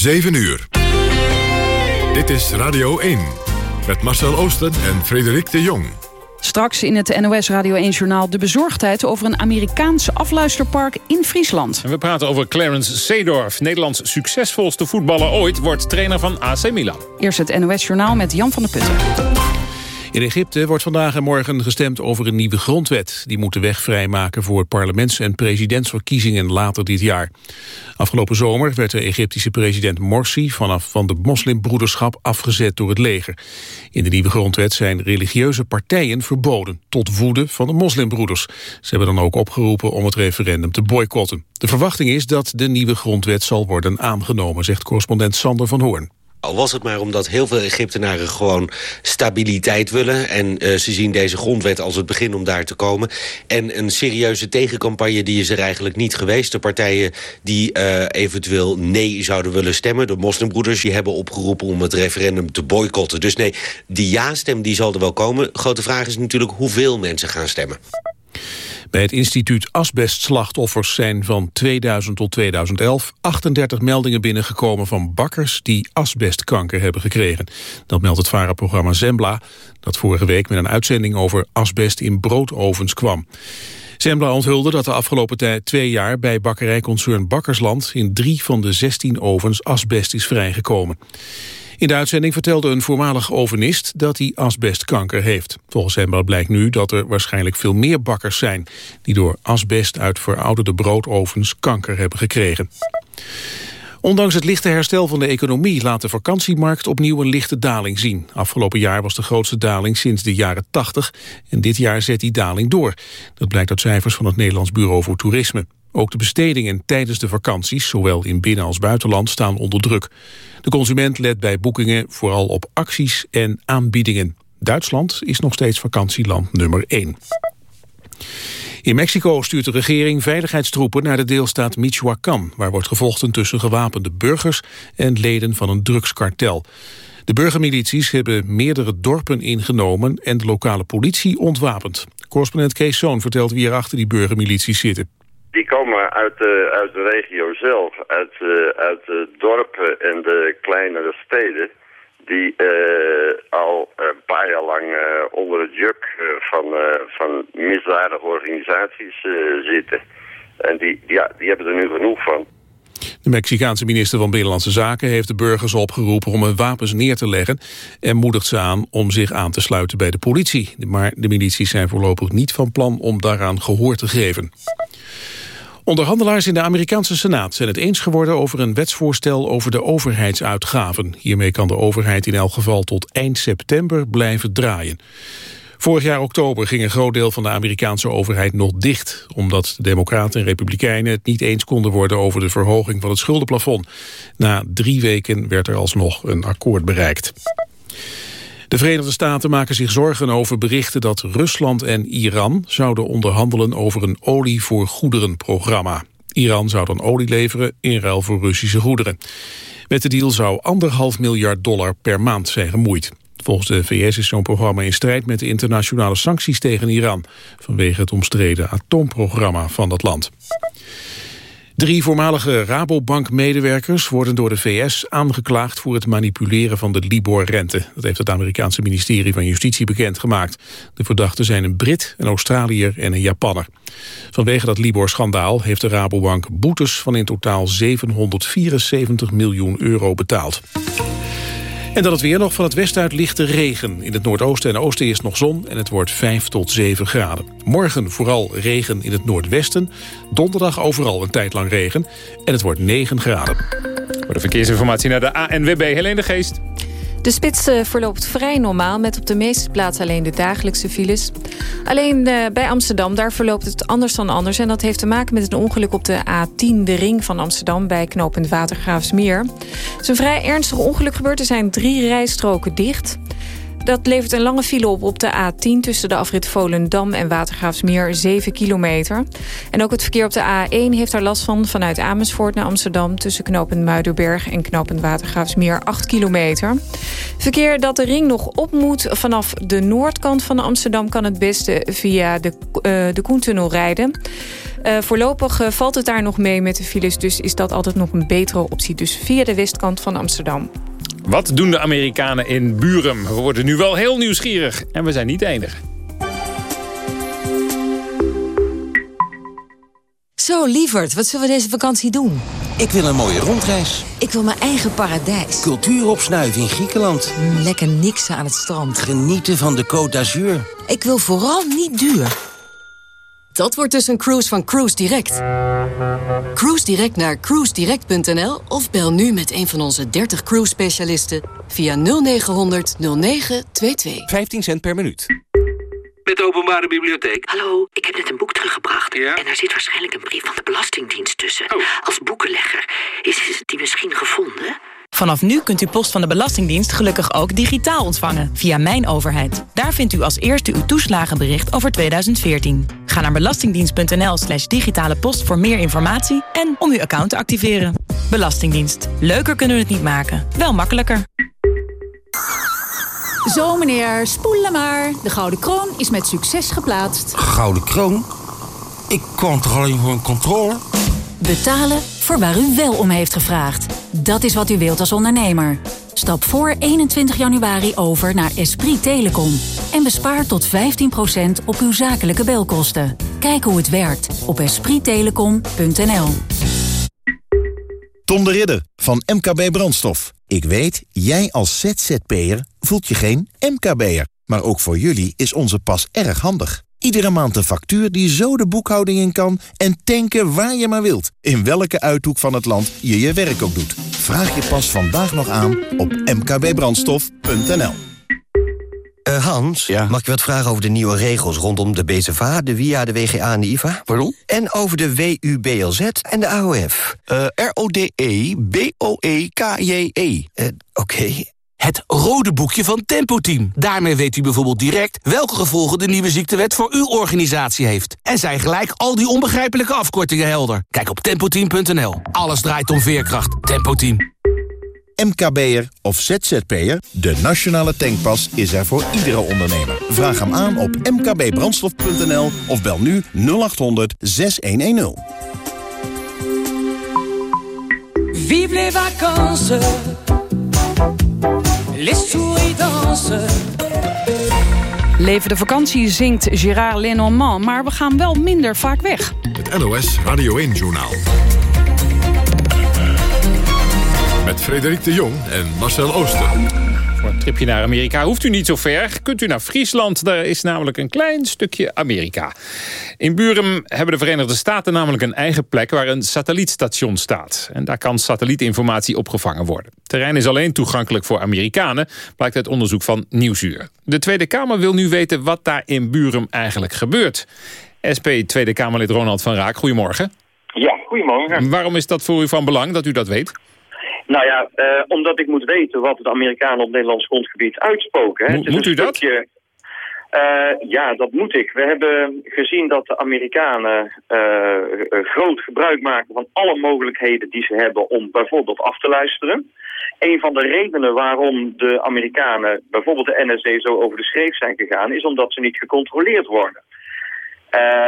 7 uur. Dit is Radio 1. Met Marcel Oosten en Frederik de Jong. Straks in het NOS Radio 1-journaal de bezorgdheid... over een Amerikaans afluisterpark in Friesland. En we praten over Clarence Seedorf. Nederlands succesvolste voetballer ooit wordt trainer van AC Milan. Eerst het NOS-journaal met Jan van der Putten. In Egypte wordt vandaag en morgen gestemd over een nieuwe grondwet. Die moet de weg vrijmaken voor parlements- en presidentsverkiezingen later dit jaar. Afgelopen zomer werd de Egyptische president Morsi vanaf van de moslimbroederschap afgezet door het leger. In de nieuwe grondwet zijn religieuze partijen verboden, tot woede van de moslimbroeders. Ze hebben dan ook opgeroepen om het referendum te boycotten. De verwachting is dat de nieuwe grondwet zal worden aangenomen, zegt correspondent Sander van Hoorn. Al was het maar omdat heel veel Egyptenaren gewoon stabiliteit willen. En uh, ze zien deze grondwet als het begin om daar te komen. En een serieuze tegencampagne die is er eigenlijk niet geweest. De partijen die uh, eventueel nee zouden willen stemmen, de moslimbroeders... die hebben opgeroepen om het referendum te boycotten. Dus nee, die ja-stem die zal er wel komen. Grote vraag is natuurlijk hoeveel mensen gaan stemmen. Bij het instituut Asbestslachtoffers zijn van 2000 tot 2011 38 meldingen binnengekomen van bakkers die asbestkanker hebben gekregen. Dat meldt het varenprogramma Zembla, dat vorige week met een uitzending over asbest in broodovens kwam. Zembla onthulde dat de afgelopen tijd twee jaar bij bakkerijconcern Bakkersland in drie van de 16 ovens asbest is vrijgekomen. In de uitzending vertelde een voormalig ovenist dat hij asbestkanker heeft. Volgens hem blijkt nu dat er waarschijnlijk veel meer bakkers zijn... die door asbest uit verouderde broodovens kanker hebben gekregen. Ondanks het lichte herstel van de economie laat de vakantiemarkt opnieuw een lichte daling zien. Afgelopen jaar was de grootste daling sinds de jaren 80 en dit jaar zet die daling door. Dat blijkt uit cijfers van het Nederlands Bureau voor Toerisme. Ook de bestedingen tijdens de vakanties, zowel in binnen- als buitenland, staan onder druk. De consument let bij boekingen vooral op acties en aanbiedingen. Duitsland is nog steeds vakantieland nummer 1. In Mexico stuurt de regering veiligheidstroepen naar de deelstaat Michoacán... waar wordt gevochten tussen gewapende burgers en leden van een drugskartel. De burgermilities hebben meerdere dorpen ingenomen en de lokale politie ontwapend. Correspondent Kees Zoon vertelt wie er achter die burgermilities zitten. Die komen uit de, uit de regio zelf, uit, uh, uit de dorpen en de kleinere steden... die uh, al een paar jaar lang uh, onder het juk van, van misdadige organisaties zitten. En die, die hebben er nu genoeg van. De Mexicaanse minister van Binnenlandse Zaken heeft de burgers opgeroepen om hun wapens neer te leggen en moedigt ze aan om zich aan te sluiten bij de politie. Maar de milities zijn voorlopig niet van plan om daaraan gehoor te geven. Onderhandelaars in de Amerikaanse Senaat zijn het eens geworden over een wetsvoorstel over de overheidsuitgaven. Hiermee kan de overheid in elk geval tot eind september blijven draaien. Vorig jaar oktober ging een groot deel van de Amerikaanse overheid nog dicht... omdat de Democraten en Republikeinen het niet eens konden worden... over de verhoging van het schuldenplafond. Na drie weken werd er alsnog een akkoord bereikt. De Verenigde Staten maken zich zorgen over berichten dat Rusland en Iran zouden onderhandelen over een olie voor goederen programma. Iran zou dan olie leveren in ruil voor Russische goederen. Met de deal zou anderhalf miljard dollar per maand zijn gemoeid. Volgens de VS is zo'n programma in strijd met de internationale sancties tegen Iran... vanwege het omstreden atoomprogramma van dat land. Drie voormalige Rabobank-medewerkers worden door de VS aangeklaagd voor het manipuleren van de Libor-rente. Dat heeft het Amerikaanse ministerie van Justitie bekendgemaakt. De verdachten zijn een Brit, een Australiër en een Japanner. Vanwege dat Libor-schandaal heeft de Rabobank boetes van in totaal 774 miljoen euro betaald. En dan het weer nog van het westen uit lichte regen. In het noordoosten en oosten is nog zon en het wordt 5 tot 7 graden. Morgen vooral regen in het noordwesten. Donderdag overal een tijd lang regen. En het wordt 9 graden. Voor de verkeersinformatie naar de ANWB Helene de Geest. De spits uh, verloopt vrij normaal, met op de meeste plaatsen alleen de dagelijkse files. Alleen uh, bij Amsterdam, daar verloopt het anders dan anders. En dat heeft te maken met een ongeluk op de A10, de ring van Amsterdam... bij knooppunt Watergraafsmeer. Het is een vrij ernstig ongeluk gebeurd. Er zijn drie rijstroken dicht. Dat levert een lange file op op de A10 tussen de afrit Volendam en Watergraafsmeer 7 kilometer. En ook het verkeer op de A1 heeft daar last van vanuit Amersfoort naar Amsterdam tussen knooppunt Muiderberg en knooppunt Watergraafsmeer 8 kilometer. Verkeer dat de ring nog op moet vanaf de noordkant van Amsterdam kan het beste via de, uh, de Koentunnel rijden. voorlopig valt het daar nog mee met de files, dus is dat altijd nog een betere optie. Dus via de westkant van Amsterdam. Wat doen de Amerikanen in Burum? We worden nu wel heel nieuwsgierig en we zijn niet de enige. Zo, lieverd, wat zullen we deze vakantie doen? Ik wil een mooie rondreis. Ik wil mijn eigen paradijs. Cultuur opsnuiven in Griekenland. Mm, lekker niksen aan het strand. Genieten van de Côte d'Azur. Ik wil vooral niet duur. Dat wordt dus een cruise van Cruise Direct. Cruise Direct naar cruisedirect.nl of bel nu met een van onze 30 cruise specialisten via 0900 0922. 15 cent per minuut. Met de openbare bibliotheek. Hallo, ik heb net een boek teruggebracht. Ja? En daar zit waarschijnlijk een brief van de Belastingdienst tussen. Oh. Als boekenlegger. Is die misschien gevonden? Vanaf nu kunt u post van de Belastingdienst gelukkig ook digitaal ontvangen via Mijn Overheid. Daar vindt u als eerste uw toeslagenbericht over 2014. Ga naar belastingdienst.nl slash digitale post voor meer informatie en om uw account te activeren. Belastingdienst. Leuker kunnen we het niet maken, wel makkelijker. Zo meneer, spoelen maar. De Gouden Kroon is met succes geplaatst. Gouden Kroon? Ik kwam toch alleen voor een controle? Betalen voor waar u wel om heeft gevraagd. Dat is wat u wilt als ondernemer. Stap voor 21 januari over naar Esprit Telecom. En bespaar tot 15% op uw zakelijke belkosten. Kijk hoe het werkt op esprittelecom.nl. Tom de Ridder van MKB Brandstof. Ik weet, jij als ZZP'er voelt je geen MKB'er. Maar ook voor jullie is onze pas erg handig. Iedere maand een factuur die zo de boekhouding in kan... en tanken waar je maar wilt. In welke uithoek van het land je je werk ook doet. Vraag je pas vandaag nog aan op mkbbrandstof.nl. Uh, Hans, mag ik wat vragen over de nieuwe regels rondom de BZVA, de WIA, de WGA en de IVA? Pardon? En over de WUBLZ en de AOF. Uh, R-O-D-E-B-O-E-K-J-E. Uh, Oké. Het rode boekje van Tempo Team. Daarmee weet u bijvoorbeeld direct welke gevolgen de nieuwe ziektewet voor uw organisatie heeft. En zijn gelijk al die onbegrijpelijke afkortingen helder. Kijk op tempoteam.nl. Alles draait om veerkracht. Tempo Team. MKB'er of ZZP'er, de nationale tankpas is er voor iedere ondernemer. Vraag hem aan op mkbbrandstof.nl of bel nu 0800 6110. Vive les vacances, les souris dansent. Leven de vakantie zingt Gérard Lenormand, maar we gaan wel minder vaak weg. Het NOS Radio 1-journaal. Met Frederik de Jong en Marcel Ooster. Tripje naar Amerika hoeft u niet zo ver. Kunt u naar Friesland, daar is namelijk een klein stukje Amerika. In Buren hebben de Verenigde Staten namelijk een eigen plek... waar een satellietstation staat. En daar kan satellietinformatie opgevangen worden. Het terrein is alleen toegankelijk voor Amerikanen... blijkt uit onderzoek van Nieuwsuur. De Tweede Kamer wil nu weten wat daar in Buren eigenlijk gebeurt. SP Tweede Kamerlid Ronald van Raak, goedemorgen. Ja, goedemorgen. Waarom is dat voor u van belang dat u dat weet? Nou ja, uh, omdat ik moet weten wat de Amerikanen op Nederlands grondgebied uitspoken. Hè. Mo moet u dat? Stukje, uh, ja, dat moet ik. We hebben gezien dat de Amerikanen uh, groot gebruik maken van alle mogelijkheden die ze hebben om bijvoorbeeld af te luisteren. Een van de redenen waarom de Amerikanen, bijvoorbeeld de NSA, zo over de schreef zijn gegaan, is omdat ze niet gecontroleerd worden.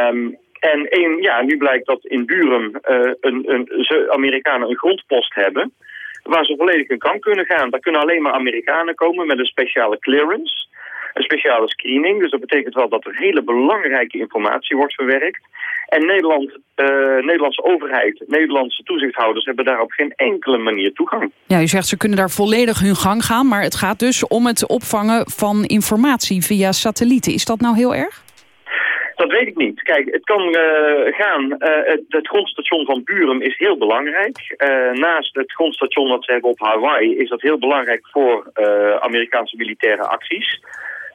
Um, en een, ja, nu blijkt dat in Buren een, een, ze Amerikanen een grondpost hebben waar ze volledig in kan kunnen gaan. Daar kunnen alleen maar Amerikanen komen met een speciale clearance, een speciale screening. Dus dat betekent wel dat er hele belangrijke informatie wordt verwerkt. En Nederland, uh, Nederlandse overheid, Nederlandse toezichthouders hebben daar op geen enkele manier toegang. Ja, u zegt ze kunnen daar volledig hun gang gaan, maar het gaat dus om het opvangen van informatie via satellieten. Is dat nou heel erg? Dat weet ik niet. Kijk, het kan uh, gaan. Uh, het, grondstation van Buren is heel belangrijk. Uh, naast het grondstation wat ze hebben op Hawaii is dat heel belangrijk voor Amerikaanse militaire acties.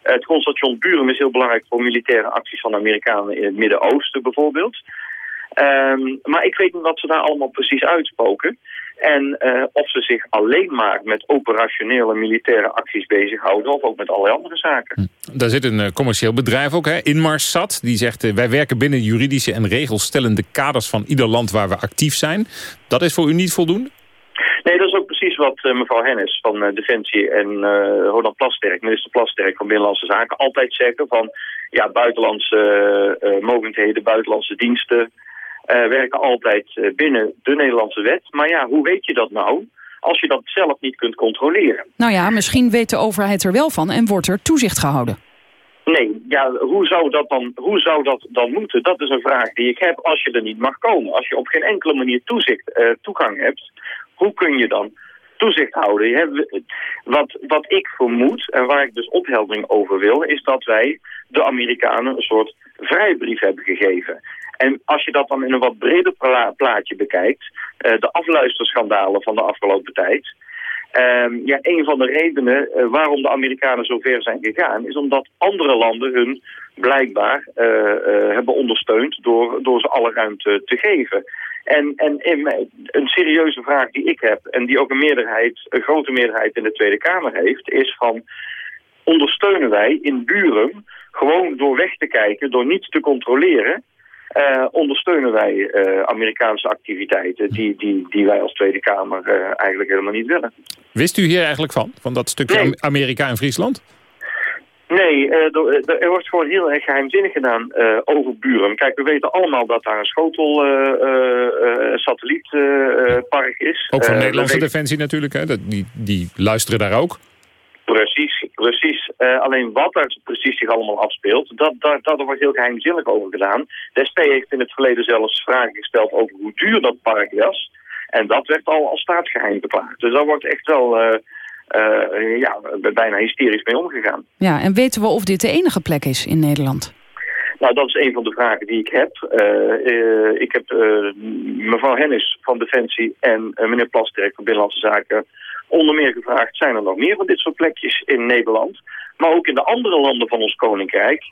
het grondstation Buren is heel belangrijk voor militaire acties van Amerikanen in het Midden-Oosten bijvoorbeeld. Um, maar ik weet niet wat ze daar allemaal precies uitspoken. En uh, of ze zich alleen maar met operationele militaire acties bezighouden... of ook met allerlei andere zaken. Hm. Daar zit een uh, commercieel bedrijf ook, hè? Inmarsat. Die zegt, uh, wij werken binnen juridische en regelstellende kaders... van ieder land waar we actief zijn. Dat is voor u niet voldoende? Nee, dat is ook precies wat mevrouw Hennis van Defensie en Roland Plasterk... minister Plasterk van Binnenlandse Zaken altijd zeggen... van ja, buitenlandse mogendheden, buitenlandse diensten... werken altijd binnen de Nederlandse wet. Maar ja, hoe weet je dat nou als je dat zelf niet kunt controleren? Nou ja, misschien weet de overheid er wel van en wordt er toezicht gehouden. Nee, ja, hoe zou, dat dan, hoe zou dat dan moeten? Dat is een vraag die ik heb als je er niet mag komen. Als je op geen enkele manier toezicht, uh, toegang hebt, hoe kun je dan toezicht houden? Je hebt, wat, wat ik vermoed, en waar ik dus opheldering over wil, is dat wij de Amerikanen een soort vrijbrief hebben gegeven. En als je dat dan in een wat breder plaatje bekijkt, uh, de afluisterschandalen van de afgelopen tijd, Um, ja, een van de redenen uh, waarom de Amerikanen zo ver zijn gegaan... is omdat andere landen hun blijkbaar uh, hebben ondersteund... Door, door ze alle ruimte te geven. En, en een serieuze vraag die ik heb... en die ook een, meerderheid, een grote meerderheid in de Tweede Kamer heeft... is van ondersteunen wij in Buren gewoon door weg te kijken... door niets te controleren... Uh, ondersteunen wij uh, Amerikaanse activiteiten die, die, die wij als Tweede Kamer uh, eigenlijk helemaal niet willen. Wist u hier eigenlijk van, van dat stukje nee. Amerika en Friesland? Nee, er, er, wordt gewoon heel erg geheimzinnig gedaan over Buren. Kijk, we weten allemaal dat daar een schotel-satellietpark is. Ook van Nederlandse Defensie natuurlijk, hè? Dat, die, die luisteren daar ook. Precies. Uh, alleen wat daar precies zich allemaal afspeelt, dat, dat, dat er wordt heel geheimzinnig over gedaan. De SP heeft in het verleden zelfs vragen gesteld over hoe duur dat park was. En dat werd al als staatsgeheim verklaard. Dus daar wordt echt wel uh, uh, ja, bijna hysterisch mee omgegaan. Ja, en weten we of dit de enige plek is in Nederland? Nou, dat is een van de vragen die ik heb. Ik heb mevrouw Hennis van Defensie en meneer Plasterk van Binnenlandse Zaken onder meer gevraagd... zijn er nog meer van dit soort plekjes in Nederland? Maar ook in de andere landen van ons koninkrijk...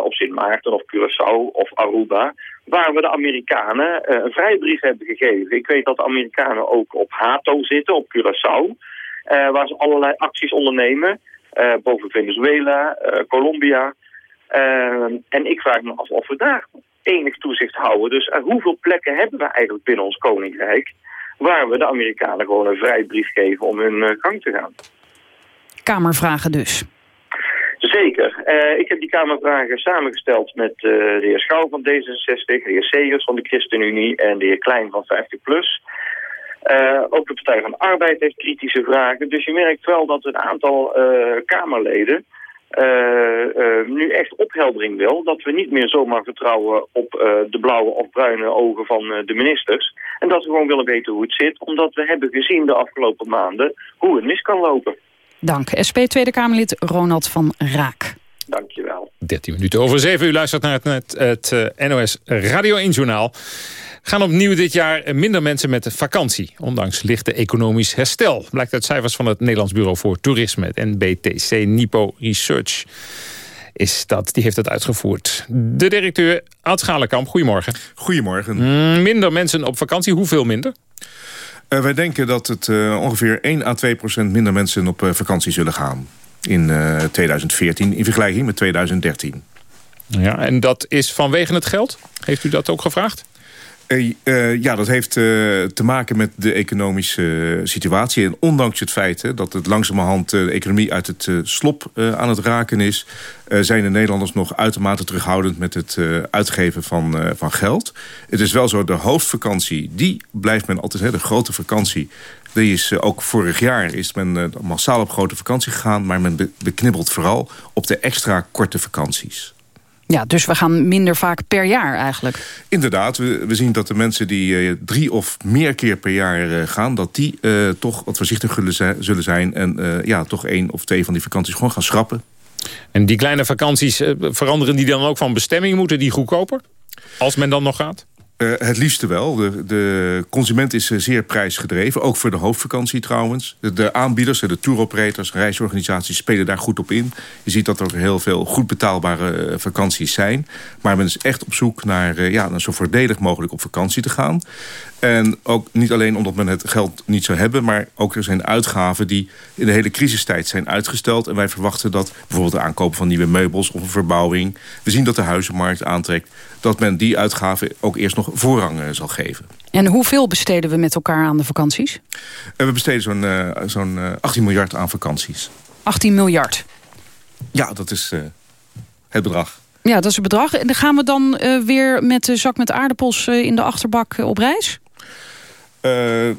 op Sint Maarten of Curaçao of Aruba... waar we de Amerikanen een vrijbrief hebben gegeven. Ik weet dat de Amerikanen ook op Hato zitten, op Curaçao... waar ze allerlei acties ondernemen... boven Venezuela, Colombia... Uh, en ik vraag me af of we daar enig toezicht houden. Dus hoeveel plekken hebben we eigenlijk binnen ons koninkrijk... waar we de Amerikanen gewoon een vrijbrief geven om hun uh, gang te gaan? Kamervragen dus. Zeker. ik heb die Kamervragen samengesteld met de heer Schouw van D66... de heer Segers van de ChristenUnie en de heer Klein van 50PLUS... Uh, ook de Partij van de Arbeid heeft kritische vragen. Dus je merkt wel dat een aantal Kamerleden nu echt opheldering wil. Dat we niet meer zomaar vertrouwen op uh, de blauwe of bruine ogen van de ministers. En dat we gewoon willen weten hoe het zit. Omdat we hebben gezien de afgelopen maanden hoe het mis kan lopen. Dank. SP Tweede Kamerlid Ronald van Raak. Dankjewel. 13 minuten over 7. U luistert naar het, het, het NOS Radio 1 Journaal gaan opnieuw dit jaar minder mensen met vakantie. Ondanks lichte economisch herstel. Blijkt uit cijfers van het Nederlands Bureau voor Toerisme. Het NBTC Nipo Research is dat. Die heeft het uitgevoerd. De directeur Ad Schalenkamp, goedemorgen. Goedemorgen. Mm, minder mensen op vakantie, hoeveel minder? Uh, wij denken dat het uh, ongeveer 1 à 2 procent minder mensen op uh, vakantie zullen gaan. In 2014 in vergelijking met 2013. Ja, en dat is vanwege het geld? Heeft u dat ook gevraagd? Uh, uh, ja, dat heeft uh, te maken met de economische situatie. En ondanks het feit hè, dat het langzamerhand de economie uit het slop aan het raken is... zijn de Nederlanders nog uitermate terughoudend met het uitgeven van, van geld. Het is wel zo, de hoofdvakantie, die blijft men altijd, hè, de grote vakantie... Die is ook vorig jaar is men massaal op grote vakantie gegaan... maar men beknibbelt vooral op de extra korte vakanties. Ja, dus we gaan minder vaak per jaar eigenlijk. Inderdaad, we, we zien dat de mensen die uh, drie of meer keer per jaar uh, gaan... dat die uh, toch wat voorzichtig zullen zijn... en ja, toch één of twee van die vakanties gewoon gaan schrappen. En die kleine vakanties, veranderen die dan ook van bestemming? Moeten die goedkoper? Als men dan nog gaat? Uh, het liefste wel. De, de consument is zeer prijsgedreven. Ook voor de hoofdvakantie trouwens. De, de aanbieders, de touroperators, reisorganisaties spelen daar goed op in. Je ziet dat er heel veel goed betaalbare vakanties zijn. Maar men is echt op zoek naar, ja, zo voordelig mogelijk op vakantie te gaan. En ook niet alleen omdat men het geld niet zou hebben... maar ook er zijn uitgaven die in de hele crisistijd zijn uitgesteld. En wij verwachten dat bijvoorbeeld de aankoop van nieuwe meubels... of een verbouwing, we zien dat de huizenmarkt aantrekt... dat men die uitgaven ook eerst nog voorrang zal geven. En hoeveel besteden we met elkaar aan de vakanties? En we besteden zo'n uh, zo'n uh, 18 miljard aan vakanties. 18 miljard? Ja, dat is uh, het bedrag. Ja, dat is het bedrag. En dan gaan we dan uh, weer met de zak met aardappels in de achterbak op reis?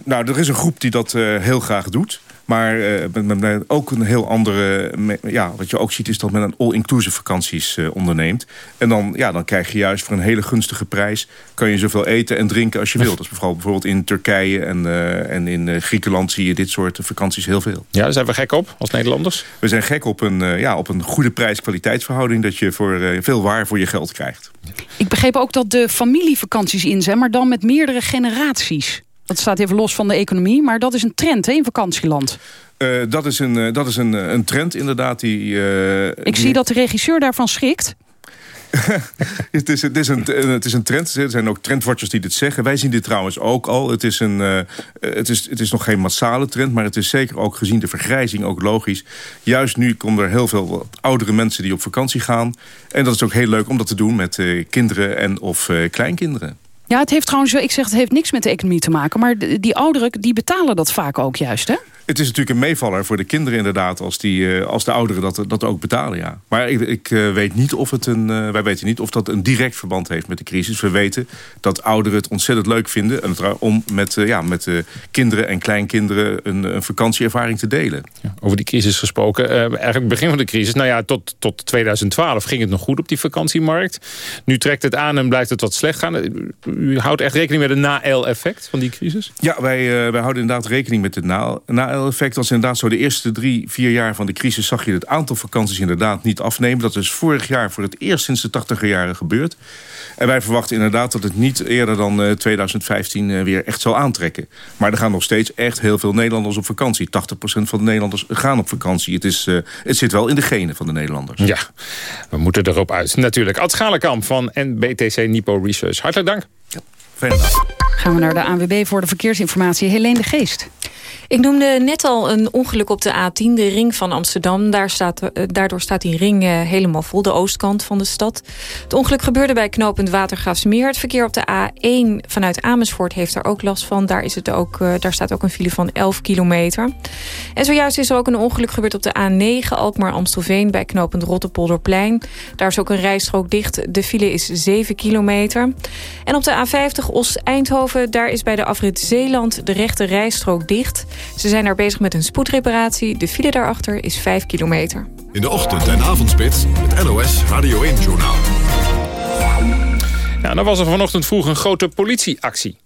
Nou, er is een groep die dat heel graag doet. Maar uh, met, met, ook een heel andere... ja, wat je ook ziet is dat men een all-inclusive vakanties uh, onderneemt. En dan, ja, dan krijg je juist voor een hele gunstige prijs... kan je zoveel eten en drinken als je wilt. Dat is bijvoorbeeld in Turkije en, uh, en in Griekenland... zie je dit soort vakanties heel veel. Ja, daar zijn we gek op als Nederlanders? We zijn gek op een, ja, op een goede prijs-kwaliteitsverhouding... dat je voor, veel waar voor je geld krijgt. Ik begreep ook dat de familievakanties in zijn... maar dan met meerdere generaties. Dat staat even los van de economie, maar dat is een trend hè, in vakantieland. Uh, dat is, een, uh, dat is een, een trend inderdaad. Die, uh, Ik die... zie dat de regisseur daarvan schrikt. het, is, het, is een, het is een trend. Er zijn ook trendwatchers die dit zeggen. Wij zien dit trouwens ook al. Het is, een, het, is, het is nog geen massale trend, maar het is zeker ook gezien de vergrijzing ook logisch. Juist nu komen er heel veel oudere mensen die op vakantie gaan. En dat is ook heel leuk om dat te doen met kinderen en of kleinkinderen. Ja, het heeft trouwens, ik zeg het heeft niks met de economie te maken. Maar die ouderen, die betalen dat vaak ook juist, hè? Het is natuurlijk een meevaller voor de kinderen inderdaad... als, die, uh, als de ouderen dat, dat ook betalen, ja. Maar ik, ik uh, weet niet of het een, uh, wij weten niet of dat een direct verband heeft met de crisis. We weten dat ouderen het ontzettend leuk vinden... om met, ja, met kinderen en kleinkinderen een, een vakantieervaring te delen. Ja, over die crisis gesproken. eigenlijk begin van de crisis, nou ja, tot, tot 2012 ging het nog goed op die vakantiemarkt. Nu trekt het aan en blijft het wat slecht gaan. U houdt echt rekening met een na-L-effect van die crisis? Ja, wij, wij houden inderdaad rekening met het na-L effect was inderdaad zo... de eerste drie, vier jaar van de crisis zag je het aantal vakanties inderdaad niet afnemen. Dat is vorig jaar voor het eerst sinds de tachtiger jaren gebeurd. En wij verwachten inderdaad dat het niet eerder dan uh, 2015 uh, weer echt zal aantrekken. Maar er gaan nog steeds echt heel veel Nederlanders op vakantie. 80% van de Nederlanders gaan op vakantie. Het, is, uh, het zit wel in de genen van de Nederlanders. Ja, we moeten erop uit. Natuurlijk. Ad Schalenkamp van NBTC Nipo Research. Hartelijk dank. Ja, fijne dag. Gaan we naar de ANWB voor de verkeersinformatie. Helene de Geest. Ik noemde net al een ongeluk op de A10, de ring van Amsterdam. Daar staat, uh, daardoor staat die ring uh, helemaal vol, de oostkant van de stad. Het ongeluk gebeurde bij knooppunt Watergraafsmeer. Het verkeer op de A1 vanuit Amersfoort heeft daar ook last van. Daar, is het ook, uh, daar staat ook een file van 11 kilometer. En zojuist is er ook een ongeluk gebeurd op de A9, Alkmaar-Amstelveen... bij knooppunt Rotterpolderplein. Daar is ook een rijstrook dicht. De file is 7 kilometer. En op de A50 Os-Eindhoven, daar is bij de afrit Zeeland... de rechte rijstrook dicht... Ze zijn daar bezig met een spoedreparatie. De file daarachter is 5 kilometer. In de ochtend- en avondspits, het NOS Radio 1-journaal. Ja, dan was er vanochtend vroeg een grote politieactie.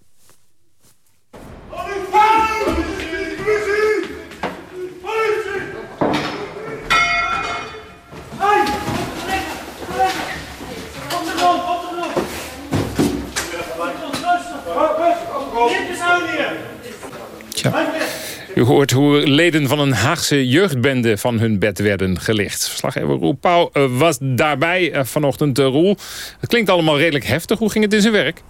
Tja. U hoort hoe leden van een Haagse jeugdbende van hun bed werden gelicht. Verslaggever Roel Pauw was daarbij vanochtend. Roel, het klinkt allemaal redelijk heftig. Hoe ging het in zijn werk?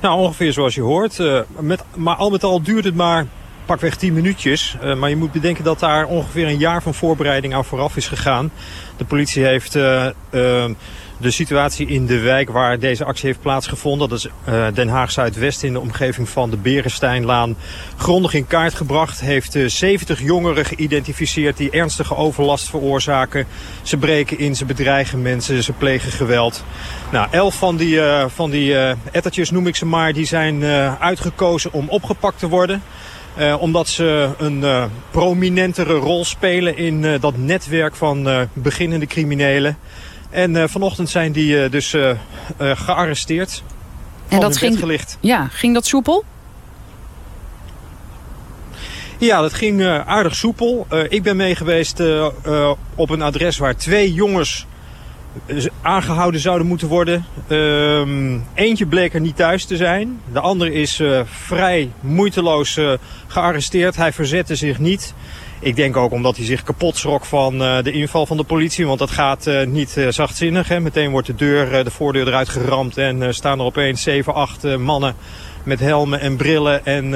Nou, ongeveer zoals je hoort. Met, maar al met al duurt het maar pakweg 10 minuutjes. Maar je moet bedenken dat daar ongeveer een jaar van voorbereiding aan vooraf is gegaan. De politie heeft... de situatie in de wijk waar deze actie heeft plaatsgevonden. Dat is uh, Den Haag Zuidwest in de omgeving van de Berensteinlaan. Grondig in kaart gebracht. Heeft uh, 70 jongeren geïdentificeerd die ernstige overlast veroorzaken. Ze breken in, ze bedreigen mensen, ze plegen geweld. Nou, elf van die, uh, van die ettertjes noem ik ze maar, die zijn uitgekozen om opgepakt te worden. Omdat ze een prominentere rol spelen in dat netwerk van beginnende criminelen. En uh, vanochtend zijn die uh, dus uh, gearresteerd. En dat ging, gelicht. Ja, ging dat soepel? Ja, dat ging aardig soepel. ik ben mee geweest op een adres waar twee jongens aangehouden zouden moeten worden. Ehm, eentje bleek er niet thuis te zijn. De andere is vrij moeiteloos gearresteerd. Hij verzette zich niet. Ik denk ook omdat hij zich kapot schrok van uh, de inval van de politie. Want dat gaat uh, niet uh, zachtzinnig. Hè. Meteen wordt de, deur, de voordeur eruit geramd en staan er opeens 7, 8 mannen met helmen en brillen en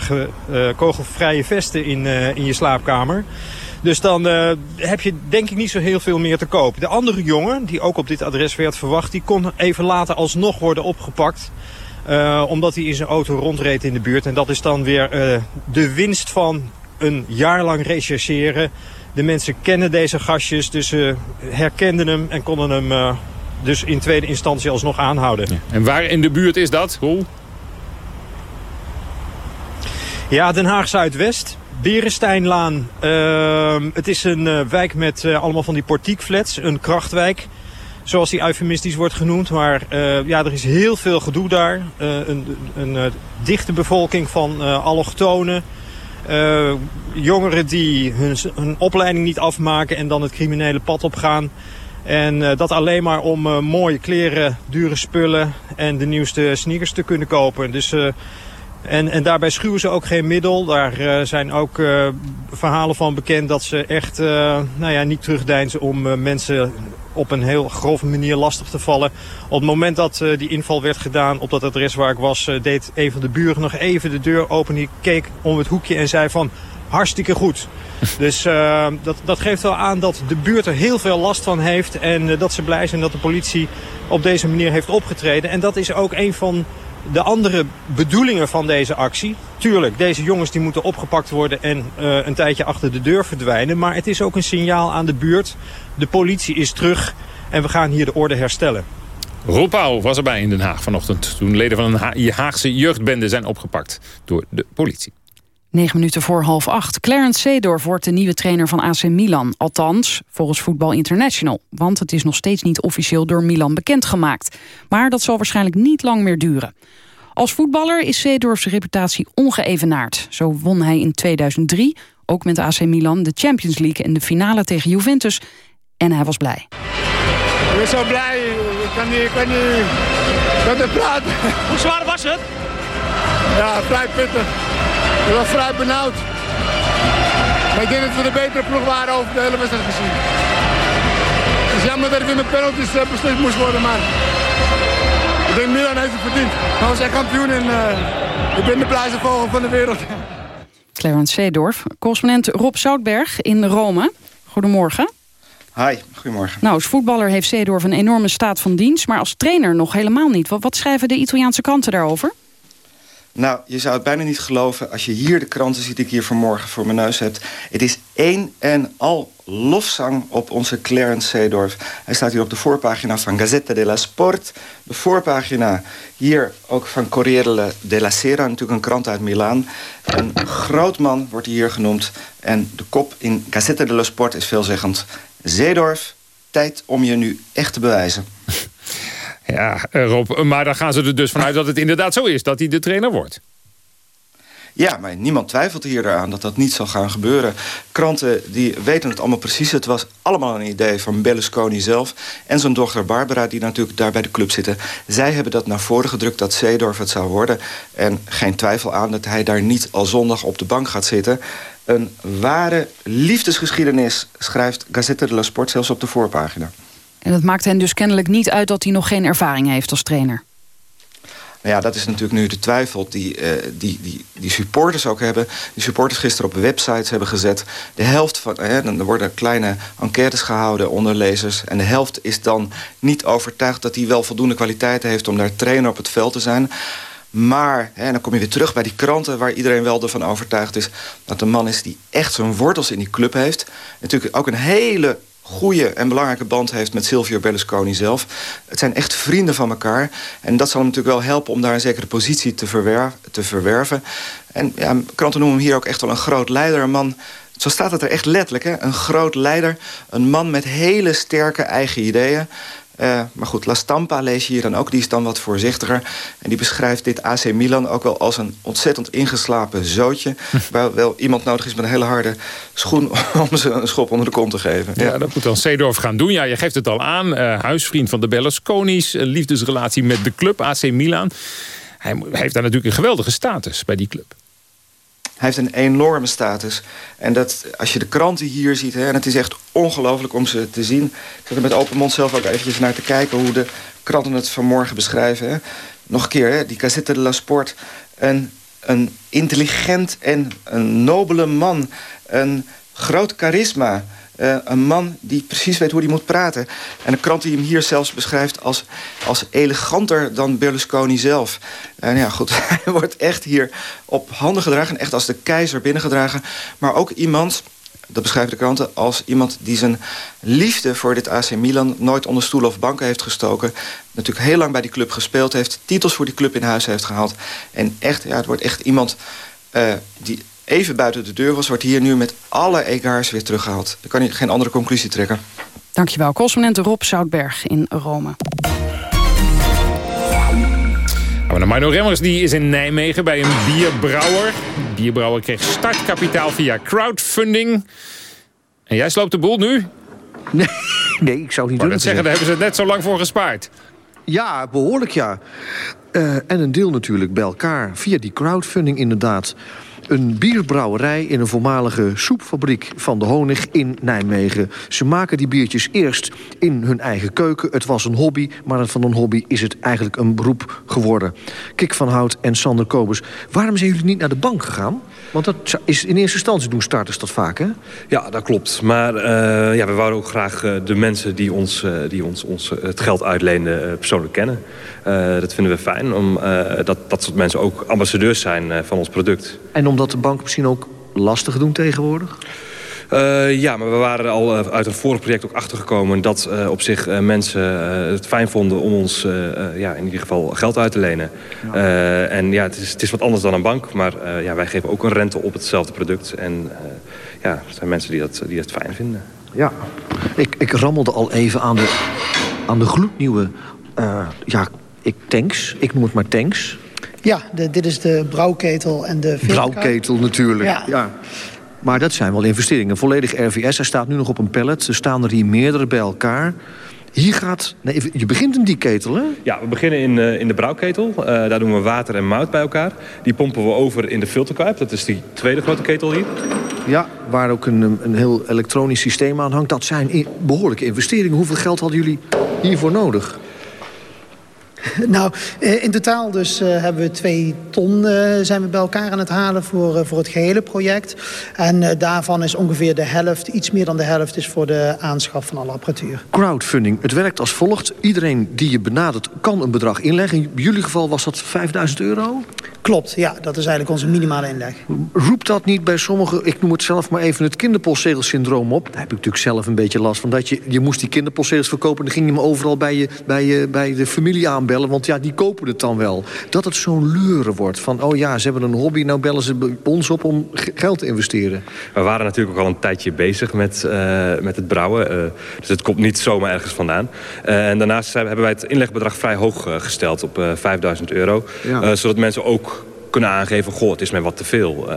ge, kogelvrije vesten in, in je slaapkamer. Dus dan heb je denk ik niet zo heel veel meer te koop. De andere jongen, die ook op dit adres werd verwacht, die kon even later alsnog worden opgepakt. omdat hij in zijn auto rondreed in de buurt. En dat is dan weer de winst van een jaar lang rechercheren. De mensen kennen deze gastjes, dus ze herkenden hem en konden hem uh, dus in tweede instantie alsnog aanhouden. En waar in de buurt is dat? Hoe? Ja, Den Haag Zuidwest. Berensteinlaan. Uh, het is een uh, wijk met uh, allemaal van die portiekflats. Een krachtwijk, zoals die eufemistisch wordt genoemd. Maar ja, er is heel veel gedoe daar. een, een dichte bevolking van allochtonen. Jongeren die hun, hun, opleiding niet afmaken en dan het criminele pad opgaan. En dat alleen maar om mooie kleren, dure spullen en de nieuwste sneakers te kunnen kopen. Dus en, en daarbij schuwen ze ook geen middel. Daar zijn ook verhalen van bekend dat ze echt nou ja, niet terugdeinzen om mensen op een heel grove manier lastig te vallen. Op het moment dat die inval werd gedaan op dat adres waar ik was, deed een van de buren nog even de deur open. Die keek om het hoekje en zei van hartstikke goed. Dus dat, dat geeft wel aan dat de buurt er heel veel last van heeft. En dat ze blij zijn dat de politie op deze manier heeft opgetreden. En dat is ook een van de andere bedoelingen van deze actie. Tuurlijk, deze jongens die moeten opgepakt worden en uh, een tijdje achter de deur verdwijnen. Maar het is ook een signaal aan de buurt. De politie is terug en we gaan hier de orde herstellen. Roel Pauw was erbij in Den Haag vanochtend... toen leden van een Haagse jeugdbende zijn opgepakt door de politie. 9 minuten voor half acht. Clarence Seedorf wordt de nieuwe trainer van AC Milan. Althans, volgens Voetbal International. Want het is nog steeds niet officieel door Milan bekendgemaakt. Maar dat zal waarschijnlijk niet lang meer duren. Als voetballer is Seedorfs reputatie ongeëvenaard. Zo won hij in 2003, ook met AC Milan, de Champions League... en de finale tegen Juventus. En hij was blij. Ik ben zo blij. Ik kan niet, ik kan niet, ik kan praten. Hoe zwaar was het? Ja, vrij pittig. Ik was vrij benauwd. Maar ik denk dat we de betere ploeg waren over de hele wedstrijd gezien. Het is jammer dat het in de penalties uh, beslist moest worden, maar ik denk Milan heeft het verdiend. Nou, we zijn kampioen en uh, ik ben de prijzenvogel van de wereld. Clarence Seedorf, correspondent Rob Zoutberg in Rome. Goedemorgen. Hi, goedemorgen. Nou, als voetballer heeft Seedorf een enorme staat van dienst... maar als trainer nog helemaal niet. Wat, wat schrijven de Italiaanse kranten daarover? Nou, je zou het bijna niet geloven als je hier de kranten ziet die ik hier vanmorgen voor mijn neus heb. Het is één en al lofzang op onze Clarence Seedorf. Hij staat hier op de voorpagina van Gazzetta della Sport. De voorpagina hier ook van Corriere della Sera, natuurlijk een krant uit Milaan. Een groot man wordt hier genoemd. En de kop in Gazzetta dello Sport is veelzeggend. Seedorf, tijd om je nu echt te bewijzen. Ja, Rob, maar dan gaan ze er dus vanuit dat het inderdaad zo is... dat hij de trainer wordt. Ja, maar niemand twijfelt hier aan dat dat niet zal gaan gebeuren. Kranten die weten het allemaal precies. Het was allemaal een idee van Berlusconi zelf... en zijn dochter Barbara, die natuurlijk daar bij de club zitten. Zij hebben dat naar voren gedrukt dat Seedorf het zou worden. En geen twijfel aan dat hij daar niet al zondag op de bank gaat zitten. Een ware liefdesgeschiedenis, schrijft Gazzetta dello Sport zelfs op de voorpagina. En het maakt hen dus kennelijk niet uit dat hij nog geen ervaring heeft als trainer. Nou ja, dat is natuurlijk nu de twijfel die, uh, die, die, die supporters ook hebben. Die supporters gisteren op websites hebben gezet. De helft van, hè, er worden kleine enquêtes gehouden onder lezers. En de helft is dan niet overtuigd dat hij wel voldoende kwaliteiten heeft... om daar trainer op het veld te zijn. Maar, hè, dan kom je weer terug bij die kranten... waar iedereen wel ervan overtuigd is... dat de man is die echt zijn wortels in die club heeft. Natuurlijk ook een hele goede en belangrijke band heeft met Silvio Berlusconi zelf. Het zijn echt vrienden van elkaar. En dat zal hem natuurlijk wel helpen om daar een zekere positie te, verwerven. Te verwerven. En ja, kranten noemen hem hier ook echt wel een groot leider. Een man, zo staat het er echt letterlijk, hè? een groot leider. Een man met hele sterke eigen ideeën. Uh, maar goed, La Stampa lees je hier dan ook. Die is dan wat voorzichtiger. En die beschrijft dit AC Milan ook wel als een ontzettend ingeslapen zootje. waar wel iemand nodig is met een hele harde schoen om ze een schop onder de kont te geven. Ja, dat moet dan Seedorf gaan doen. Ja, je geeft het al aan. Uh, huisvriend van de Berlusconi's. Een liefdesrelatie met de club AC Milan. Hij heeft daar natuurlijk een geweldige status bij die club. Hij heeft een enorme status. En dat, als je de kranten hier ziet, hè, en het is echt ongelooflijk om ze te zien. Ik zat er met open mond zelf ook eventjes naar te kijken... hoe de kranten het vanmorgen beschrijven. Hè. Nog een keer, hè, die Gazette de la Sport. Een, een intelligent en een nobele man. Een groot charisma. Uh, een man die precies weet hoe hij moet praten. En een krant die hem hier zelfs beschrijft als, als eleganter dan Berlusconi zelf. En ja, goed, hij wordt echt hier op handen gedragen. Echt als de keizer binnengedragen. Maar ook iemand dat beschrijven de kranten als iemand die zijn liefde voor dit AC Milan... nooit onder stoelen of banken heeft gestoken. Natuurlijk heel lang bij die club gespeeld heeft. Titels voor die club in huis heeft gehaald. En echt, ja, het wordt echt iemand uh, die even buiten de deur was... wordt hier nu met alle egaars weer teruggehaald. Dan kan je geen andere conclusie trekken. Dankjewel, correspondent Rob Zoutberg in Rome. Maar Mino Remmers die is in Nijmegen bij een bierbrouwer. De bierbrouwer kreeg startkapitaal via crowdfunding. En jij sloopt de boel nu? Nee, nee ik zou niet doen. Dat zeggen, daar hebben ze net zo lang voor gespaard. Ja, behoorlijk ja. Uh, en een deel natuurlijk bij elkaar. Via die crowdfunding inderdaad. Een bierbrouwerij in een voormalige soepfabriek van de Honig in Nijmegen. Ze maken die biertjes eerst in hun eigen keuken. Het was een hobby, maar van een hobby is het eigenlijk een beroep geworden. Kik van Hout en Sander Kobus. Waarom zijn jullie niet naar de bank gegaan? Want dat is in eerste instantie doen starters dat vaak, hè? Ja, dat klopt. Maar uh, ja, we wouden ook graag uh, de mensen die ons, uh, die ons, ons het geld uitleenden persoonlijk kennen. dat vinden we fijn, omdat dat, dat soort mensen ook ambassadeurs zijn van ons product. En omdat de bank misschien ook lastig doen tegenwoordig? Uh, ja, maar we waren er al uit een vorig project ook achtergekomen... dat uh, op zich uh, mensen het fijn vonden om ons ja, in ieder geval geld uit te lenen. Ja. en ja, het is, het is wat anders dan een bank, maar ja, wij geven ook een rente op hetzelfde product. En ja, er zijn mensen die dat, die dat fijn vinden. Ja, ik, ik rammelde al even aan de, aan de gloednieuwe ja, ik, tanks. Ik noem het maar tanks. Ja, de, dit is de brouwketel en de. Brouwketel natuurlijk, ja. ja. Maar dat zijn wel investeringen. Volledig RVS, hij staat nu nog op een pallet. Er staan er hier meerdere bij elkaar. Hier gaat... Nee, je begint in die ketel, hè? Ja, we beginnen in, uh, in de brouwketel. Uh, daar doen we water en mout bij elkaar. Die pompen we over in de filterkuip. Dat is die tweede grote ketel hier. Ja, waar ook een, een heel elektronisch systeem aan hangt. Dat zijn behoorlijke investeringen. Hoeveel geld hadden jullie hiervoor nodig? Nou, eh, in totaal dus uh, hebben we twee ton uh, zijn we bij elkaar aan het halen voor, uh, voor het gehele project. En daarvan is ongeveer de helft, iets meer dan de helft, is voor de aanschaf van alle apparatuur. Crowdfunding, het werkt als volgt. Iedereen die je benadert kan een bedrag inleggen. In jullie geval was dat 5000 euro? Klopt, ja. Dat is eigenlijk onze minimale inleg. Roept dat niet bij sommigen, ik noem het zelf maar even het kinderpostzegelsyndroom op? Daar heb ik natuurlijk zelf een beetje last van. Dat je, je moest die kinderpostzegels verkopen... en dan ging je hem overal bij, je, bij, je, bij de familie aanbellen. Want ja, die kopen het dan wel. Dat het zo'n leuren wordt van... oh ja, ze hebben een hobby, nou bellen ze ons op om geld te investeren. We waren natuurlijk ook al een tijdje bezig met, uh, met het brouwen. Uh, dus het komt niet zomaar ergens vandaan. Uh, en daarnaast hebben wij het inlegbedrag vrij hoog gesteld op 5000 euro. Ja. zodat mensen ook kunnen aangeven... goh, het is mij wat te veel. Uh,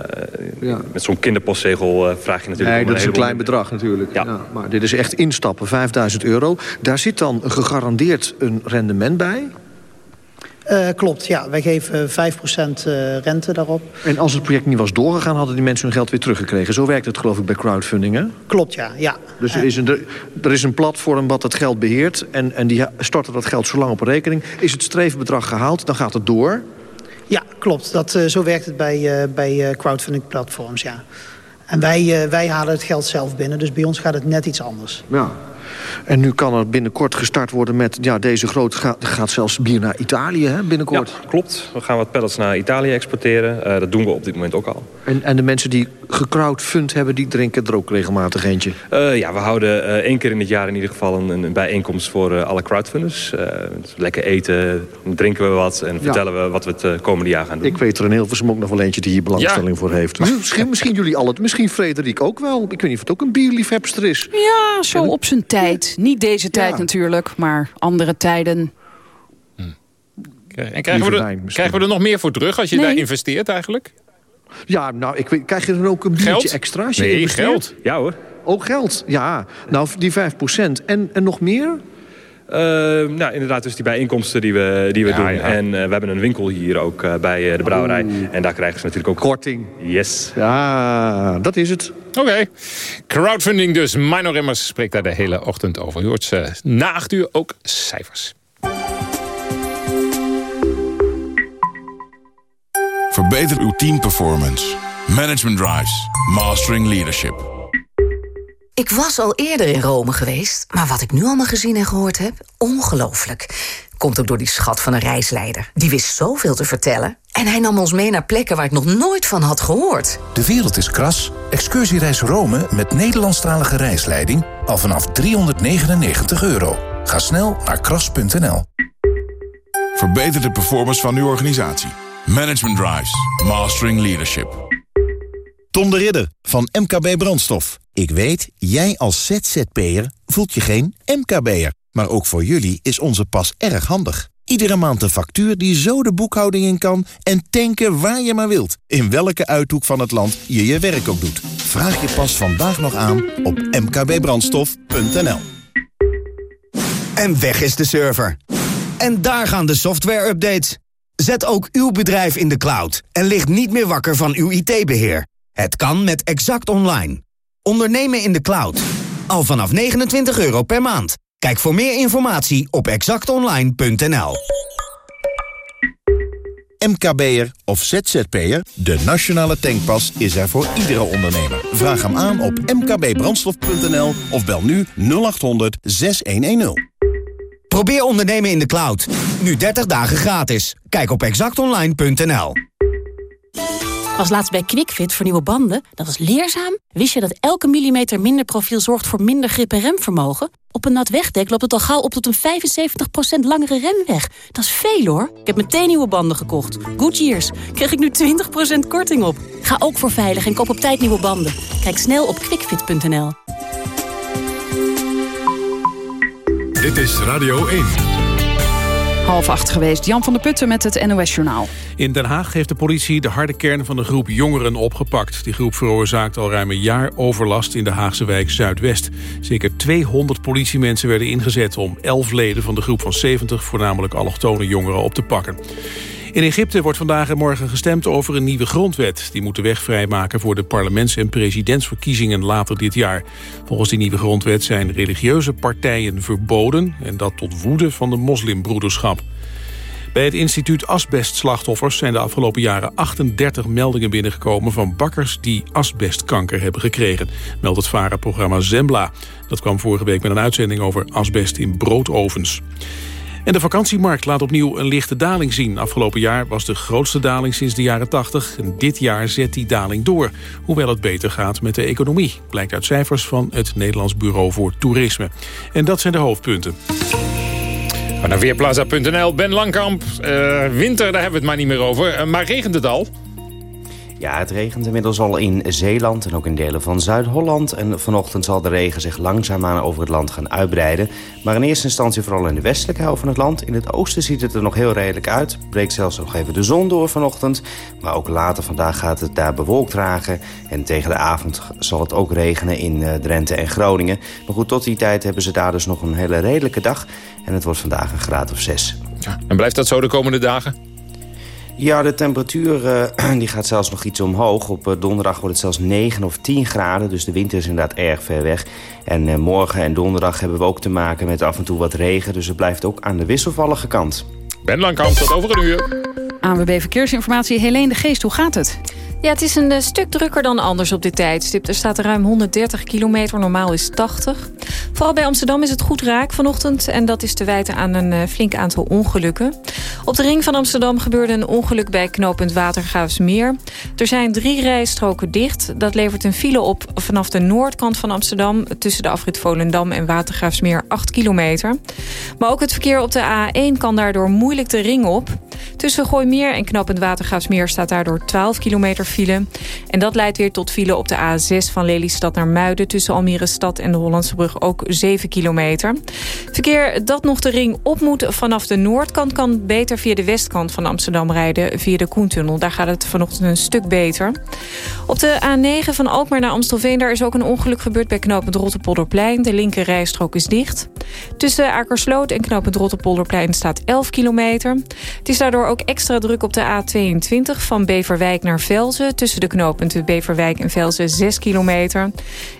ja. Met zo'n kinderpostzegel uh, vraag je natuurlijk... Nee, dat is een klein bedrag natuurlijk. Ja. ja. maar dit is echt instappen, 5000 euro. Daar zit dan gegarandeerd een rendement bij... Uh, klopt, ja. Wij geven 5% uh, rente daarop. En als het project niet was doorgegaan, hadden die mensen hun geld weer teruggekregen. Zo werkt het geloof ik bij crowdfunding, hè? Klopt, ja. ja. Dus er is, een, er is een platform wat het geld beheert... en, en die storten dat geld zo lang op een rekening. Is het streefbedrag gehaald, dan gaat het door... Ja, klopt. Dat, zo werkt het bij, bij crowdfunding platforms, ja. En wij, wij halen het geld zelf binnen, dus bij ons gaat het net iets anders. Ja. En nu kan er binnenkort gestart worden met ja, deze groot gaat, gaat zelfs bier naar Italië hè, binnenkort. Ja, klopt. We gaan wat pallets naar Italië exporteren. Uh, dat doen we op dit moment ook al. En, en de mensen die gecrowdfund hebben, die drinken er ook regelmatig eentje? Uh, ja, we houden uh, één keer in het jaar in ieder geval een, een bijeenkomst voor alle crowdfunders. lekker eten, drinken we wat en vertellen we wat we het komende jaar gaan doen. Ik weet er een heel veel ook nog wel eentje die hier belangstelling voor heeft. Misschien, misschien jullie allen, misschien Frederik ook wel. Ik weet niet of het ook een bierliefhebster is. Ja, zo op zijn tijd. Niet deze tijd natuurlijk, maar andere tijden. En krijgen we, er, krijgen we er nog meer voor terug als je daar investeert eigenlijk? Ja, nou, ik weet, krijg je dan ook een beetje extra als je nee, investeert? geld. Ja hoor. Ook geld, ja. Nou, die 5%. En, en nog meer? Uh, nou, inderdaad, dus die bijeenkomsten die we, die we ja, doen. Ja. En uh, we hebben een winkel hier ook uh, bij de brouwerij. Oh. En daar krijgen ze natuurlijk ook... Korting. Yes. Ja, dat is het. Oké. Okay. Crowdfunding dus. Minor Remmers spreekt daar de hele ochtend over. U hoort ze na acht uur ook cijfers. Verbeter uw teamperformance. Management Drives. Mastering Leadership. Ik was al eerder in Rome geweest, maar wat ik nu allemaal gezien en gehoord heb, ongelooflijk. Komt ook door die schat van een reisleider. Die wist zoveel te vertellen. En hij nam ons mee naar plekken waar ik nog nooit van had gehoord. De wereld is kras. Excursiereis Rome met Nederlandstalige reisleiding al vanaf 399 euro. Ga snel naar kras.nl. Verbeter de performance van uw organisatie. Management Drives. Mastering Leadership. Tom de Ridder van MKB Brandstof. Ik weet, jij als ZZP'er voelt je geen MKB'er. Maar ook voor jullie is onze pas erg handig. Iedere maand een factuur die zo de boekhouding in kan... en tanken waar je maar wilt. In welke uithoek van het land je je werk ook doet. Vraag je pas vandaag nog aan op mkbbrandstof.nl. En weg is de server. En daar gaan de software-updates. Zet ook uw bedrijf in de cloud en ligt niet meer wakker van uw IT-beheer. Het kan met Exact Online. Ondernemen in de cloud. Al vanaf 29 euro per maand. Kijk voor meer informatie op exactonline.nl. MKB'er of ZZP'er, de nationale tankpas is er voor iedere ondernemer. Vraag hem aan op mkbbrandstof.nl of bel nu 0800 6110. Probeer ondernemen in de cloud. Nu 30 dagen gratis. Kijk op exactonline.nl. Was laatst bij QuickFit voor nieuwe banden. Dat was leerzaam. Wist je dat elke millimeter minder profiel zorgt voor minder grip en remvermogen? Op een nat wegdek loopt het al gauw op tot een 75% langere remweg. Dat is veel hoor. Ik heb meteen nieuwe banden gekocht. Goodyears. Krijg ik nu 20% korting op. Ga ook voor veilig en koop op tijd nieuwe banden. Kijk snel op quickfit.nl. Dit is Radio 1. Half acht geweest. Jan van der Putten met het NOS-journaal. In Den Haag heeft de politie de harde kern van de groep jongeren opgepakt. Die groep veroorzaakt al ruim een jaar overlast in de Haagse wijk Zuidwest. Zeker 200 politiemensen werden ingezet om 11 leden van de groep van 70... voornamelijk allochtone jongeren op te pakken. In Egypte wordt vandaag en morgen gestemd over een nieuwe grondwet. Die moet de weg vrijmaken voor de parlements- en presidentsverkiezingen later dit jaar. Volgens die nieuwe grondwet zijn religieuze partijen verboden... en dat tot woede van de moslimbroederschap. Bij het instituut Asbestslachtoffers zijn de afgelopen jaren 38 meldingen binnengekomen van bakkers die asbestkanker hebben gekregen, meldt het VARA-programma Zembla. Dat kwam vorige week met een uitzending over asbest in broodovens. En de vakantiemarkt laat opnieuw een lichte daling zien. Afgelopen jaar was de grootste daling sinds de jaren 80. En dit jaar zet die daling door. Hoewel het beter gaat met de economie. Blijkt uit cijfers van het Nederlands Bureau voor Toerisme. En dat zijn de hoofdpunten. Naar Weerplaza.nl, Ben Langkamp. Uh, winter, daar hebben we het maar niet meer over. Uh, maar regent het al? Ja, het regent inmiddels al in Zeeland en ook in delen van Zuid-Holland. En vanochtend zal de regen zich langzaamaan over het land gaan uitbreiden. Maar in eerste instantie vooral in de westelijke helft van het land. In het oosten ziet het er nog heel redelijk uit. Breekt zelfs nog even de zon door vanochtend. Maar ook later vandaag gaat het daar bewolkt ragen. En tegen de avond zal het ook regenen in uh, Drenthe en Groningen. Maar goed, tot die tijd hebben ze daar dus nog een hele redelijke dag. En het wordt vandaag een graad of zes. Ja, en blijft dat zo de komende dagen? Ja, de temperatuur uh, die gaat zelfs nog iets omhoog. Op uh, donderdag wordt het zelfs 9 of 10 graden. Dus de winter is inderdaad erg ver weg. En uh, morgen en donderdag hebben we ook te maken met af en toe wat regen. Dus het blijft ook aan de wisselvallige kant. Ben Langkamp, tot over een uur. ANWB Verkeersinformatie, Helene de Geest, hoe gaat het? Ja, het is een uh, stuk drukker dan anders op dit tijdstip. Er staat ruim 130 kilometer, normaal is 80. Vooral bij Amsterdam is het goed raak vanochtend... en dat is te wijten aan een uh, flink aantal ongelukken. Op de ring van Amsterdam gebeurde een ongeluk bij knooppunt Watergraafsmeer. Er zijn drie rijstroken dicht. Dat levert een file op vanaf de noordkant van Amsterdam... tussen de afrit Volendam en Watergraafsmeer 8 kilometer. Maar ook het verkeer op de A1 kan daardoor moeilijk de ring op. Tussen Gooimeer en knooppunt Watergraafsmeer staat daardoor 12 kilometer file. En dat leidt weer tot file op de A6 van Lelystad naar Muiden... tussen Almere Stad en de Hollandse Brug ook 7 kilometer. Verkeer dat nog de ring op moet vanaf de noordkant... kan beter via de westkant van Amsterdam rijden, via de Koentunnel. Daar gaat het vanochtend een stuk beter. Op de A9 van Alkmaar naar Amstelveen... daar is ook een ongeluk gebeurd bij knooppunt Rotterpolderplein. De linker rijstrook is dicht. Tussen Akersloot en knooppunt Rotterpolderplein staat 11 kilometer. Het is daardoor ook extra druk op de A22 van Beverwijk naar Velzen. Tussen de knooppunten Beverwijk en Velzen 6 kilometer.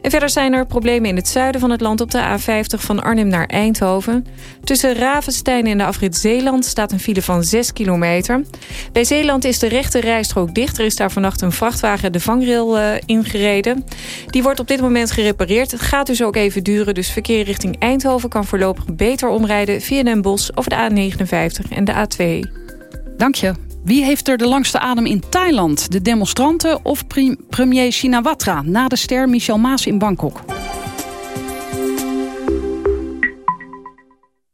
En verder zijn er problemen in het zuiden van het land op de A50 van Arnhem naar Eindhoven. Tussen Ravenstein en de afrit Zeeland staat een file van 6 kilometer. Bij Zeeland is de rechte rijstrook dicht. Er is daar vannacht een vrachtwagen de vangrail uh, ingereden. Die wordt op dit moment gerepareerd. Het gaat dus ook even duren. Dus verkeer richting Eindhoven kan voorlopig beter omrijden... via Den Bosch over de A59 en de A2. Dank je. Wie heeft er de langste adem in Thailand? De demonstranten of premier Shinawatra... na de ster Michel Maas in Bangkok?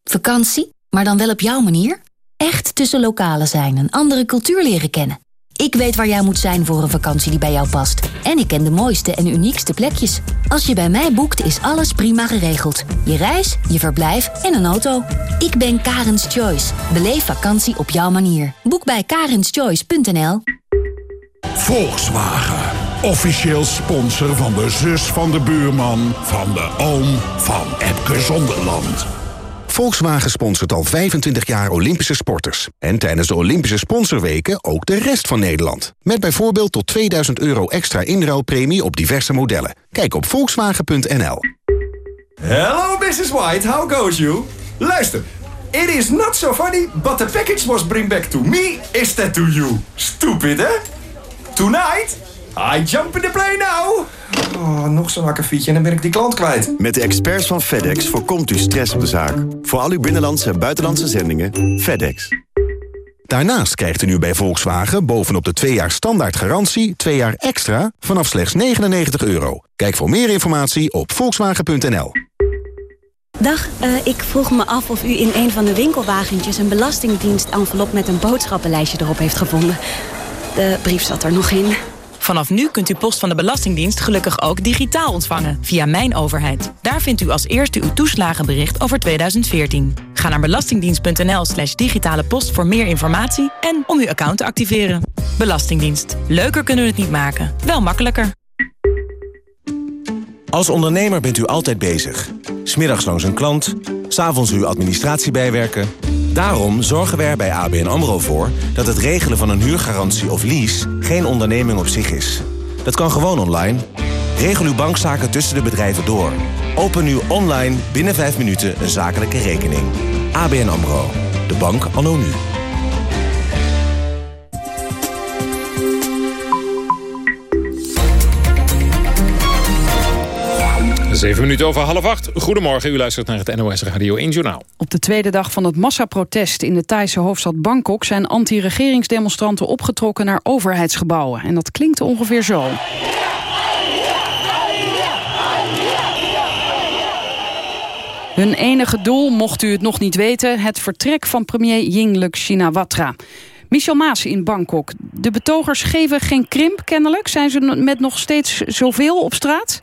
Vakantie, maar dan wel op jouw manier? Echt tussen lokalen zijn en andere cultuur leren kennen. Ik weet waar jij moet zijn voor een vakantie die bij jou past. En ik ken de mooiste en uniekste plekjes. Als je bij mij boekt, is alles prima geregeld. Je reis, je verblijf en een auto. Ik ben Karens Choice. Beleef vakantie op jouw manier. Boek bij karenschoice.nl Volkswagen. Officieel sponsor van de zus van de buurman... van de oom van Epke Zonderland. Volkswagen sponsort al 25 jaar Olympische sporters. En tijdens de Olympische sponsorweken ook de rest van Nederland. Met bijvoorbeeld tot 2000 euro extra inruilpremie op diverse modellen. Kijk op volkswagen.nl. Hello Mrs. White, how goes you? Luister, it is not so funny, but the package was bring back to me instead to you. Stupid, hè? Tonight, I jump in the plane now. Oh, nog zo'n akkefietje en dan ben ik die klant kwijt. Met de experts van FedEx voorkomt u stress op de zaak. Voor al uw binnenlandse en buitenlandse zendingen, FedEx. Daarnaast krijgt u nu bij Volkswagen bovenop de 2 jaar standaard garantie... 2 jaar extra vanaf slechts 99 euro. Kijk voor meer informatie op volkswagen.nl. Dag, uh, ik vroeg me af of u in een van de winkelwagentjes... een belastingdienst-envelop met een boodschappenlijstje erop heeft gevonden. De brief zat er nog in. Vanaf nu kunt u post van de Belastingdienst gelukkig ook digitaal ontvangen via Mijn Overheid. Daar vindt u als eerste uw toeslagenbericht over 2014. Ga naar belastingdienst.nl slash digitale post voor meer informatie en om uw account te activeren. Belastingdienst. Leuker kunnen we het niet maken, wel makkelijker. Als ondernemer bent u altijd bezig. Smiddags langs een klant, s'avonds uw administratie bijwerken. Daarom zorgen we er bij ABN AMRO voor... dat het regelen van een huurgarantie of lease geen onderneming op zich is. Dat kan gewoon online. Regel uw bankzaken tussen de bedrijven door. Open nu online binnen 5 minuten een zakelijke rekening. ABN AMRO. De bank anno nu. Zeven minuten over half acht. Goedemorgen, u luistert naar het NOS Radio 1 Journaal. Op de tweede dag van het massaprotest in de Thaise hoofdstad Bangkok... zijn anti-regeringsdemonstranten opgetrokken naar overheidsgebouwen. En dat klinkt ongeveer zo. Hun enige doel, mocht u het nog niet weten... het vertrek van premier Yingluck Shinawatra. Michel Maas in Bangkok. De betogers geven geen krimp kennelijk. Zijn ze met nog steeds zoveel op straat?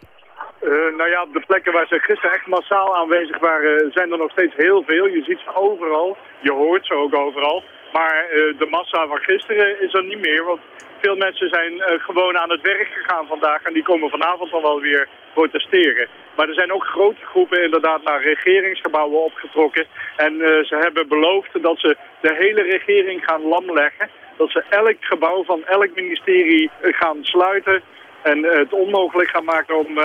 Uh, nou ja, de plekken waar ze gisteren echt massaal aanwezig waren, zijn er nog steeds heel veel. Je ziet ze overal, je hoort ze ook overal. Maar uh, de massa van gisteren is er niet meer, want veel mensen zijn uh, gewoon aan het werk gegaan vandaag en die komen vanavond dan wel weer protesteren. Maar er zijn ook grote groepen inderdaad naar regeringsgebouwen opgetrokken. En ze hebben beloofd dat ze de hele regering gaan lamleggen. Dat ze elk gebouw van elk ministerie gaan sluiten en het onmogelijk gaan maken om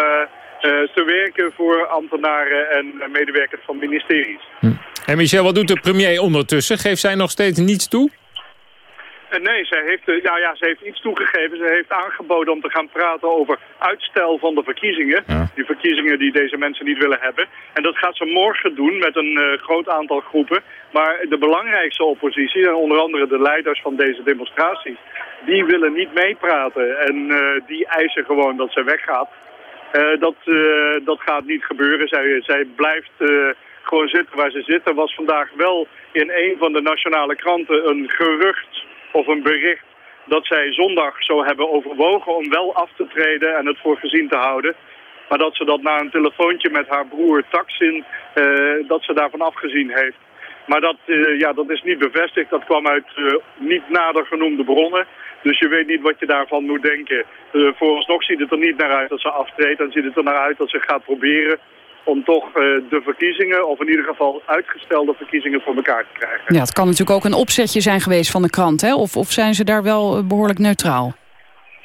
te werken voor ambtenaren en medewerkers van ministeries. Hm. En Michel, wat doet de premier ondertussen? Geeft zij nog steeds niets toe? Uh, nee, zij heeft, nou ja, ze heeft iets toegegeven. Ze heeft aangeboden om te gaan praten over uitstel van de verkiezingen. Die verkiezingen die deze mensen niet willen hebben. En dat gaat ze morgen doen met een groot aantal groepen. Maar de belangrijkste oppositie, en onder andere de leiders van deze demonstraties... die willen niet meepraten en die eisen gewoon dat ze weggaat. Uh, dat, uh, dat gaat niet gebeuren. Zij, zij blijft uh, gewoon zitten waar ze zit. Er was vandaag wel in een van de nationale kranten een gerucht of een bericht dat zij zondag zou hebben overwogen om wel af te treden en het voor gezien te houden. Maar dat ze dat na een telefoontje met haar broer Taksin, dat ze daarvan afgezien heeft. Maar dat, ja, dat is niet bevestigd. Dat kwam uit niet nader genoemde bronnen. Dus je weet niet wat je daarvan moet denken. Uh, vooralsnog ziet het er niet naar uit dat ze aftreedt. Dan ziet het er naar uit dat ze gaat proberen om toch eh, de verkiezingen, of in ieder geval uitgestelde verkiezingen voor elkaar te krijgen. Ja, het kan natuurlijk ook een opzetje zijn geweest van de krant, hè? Of, of zijn ze daar wel eh, behoorlijk neutraal?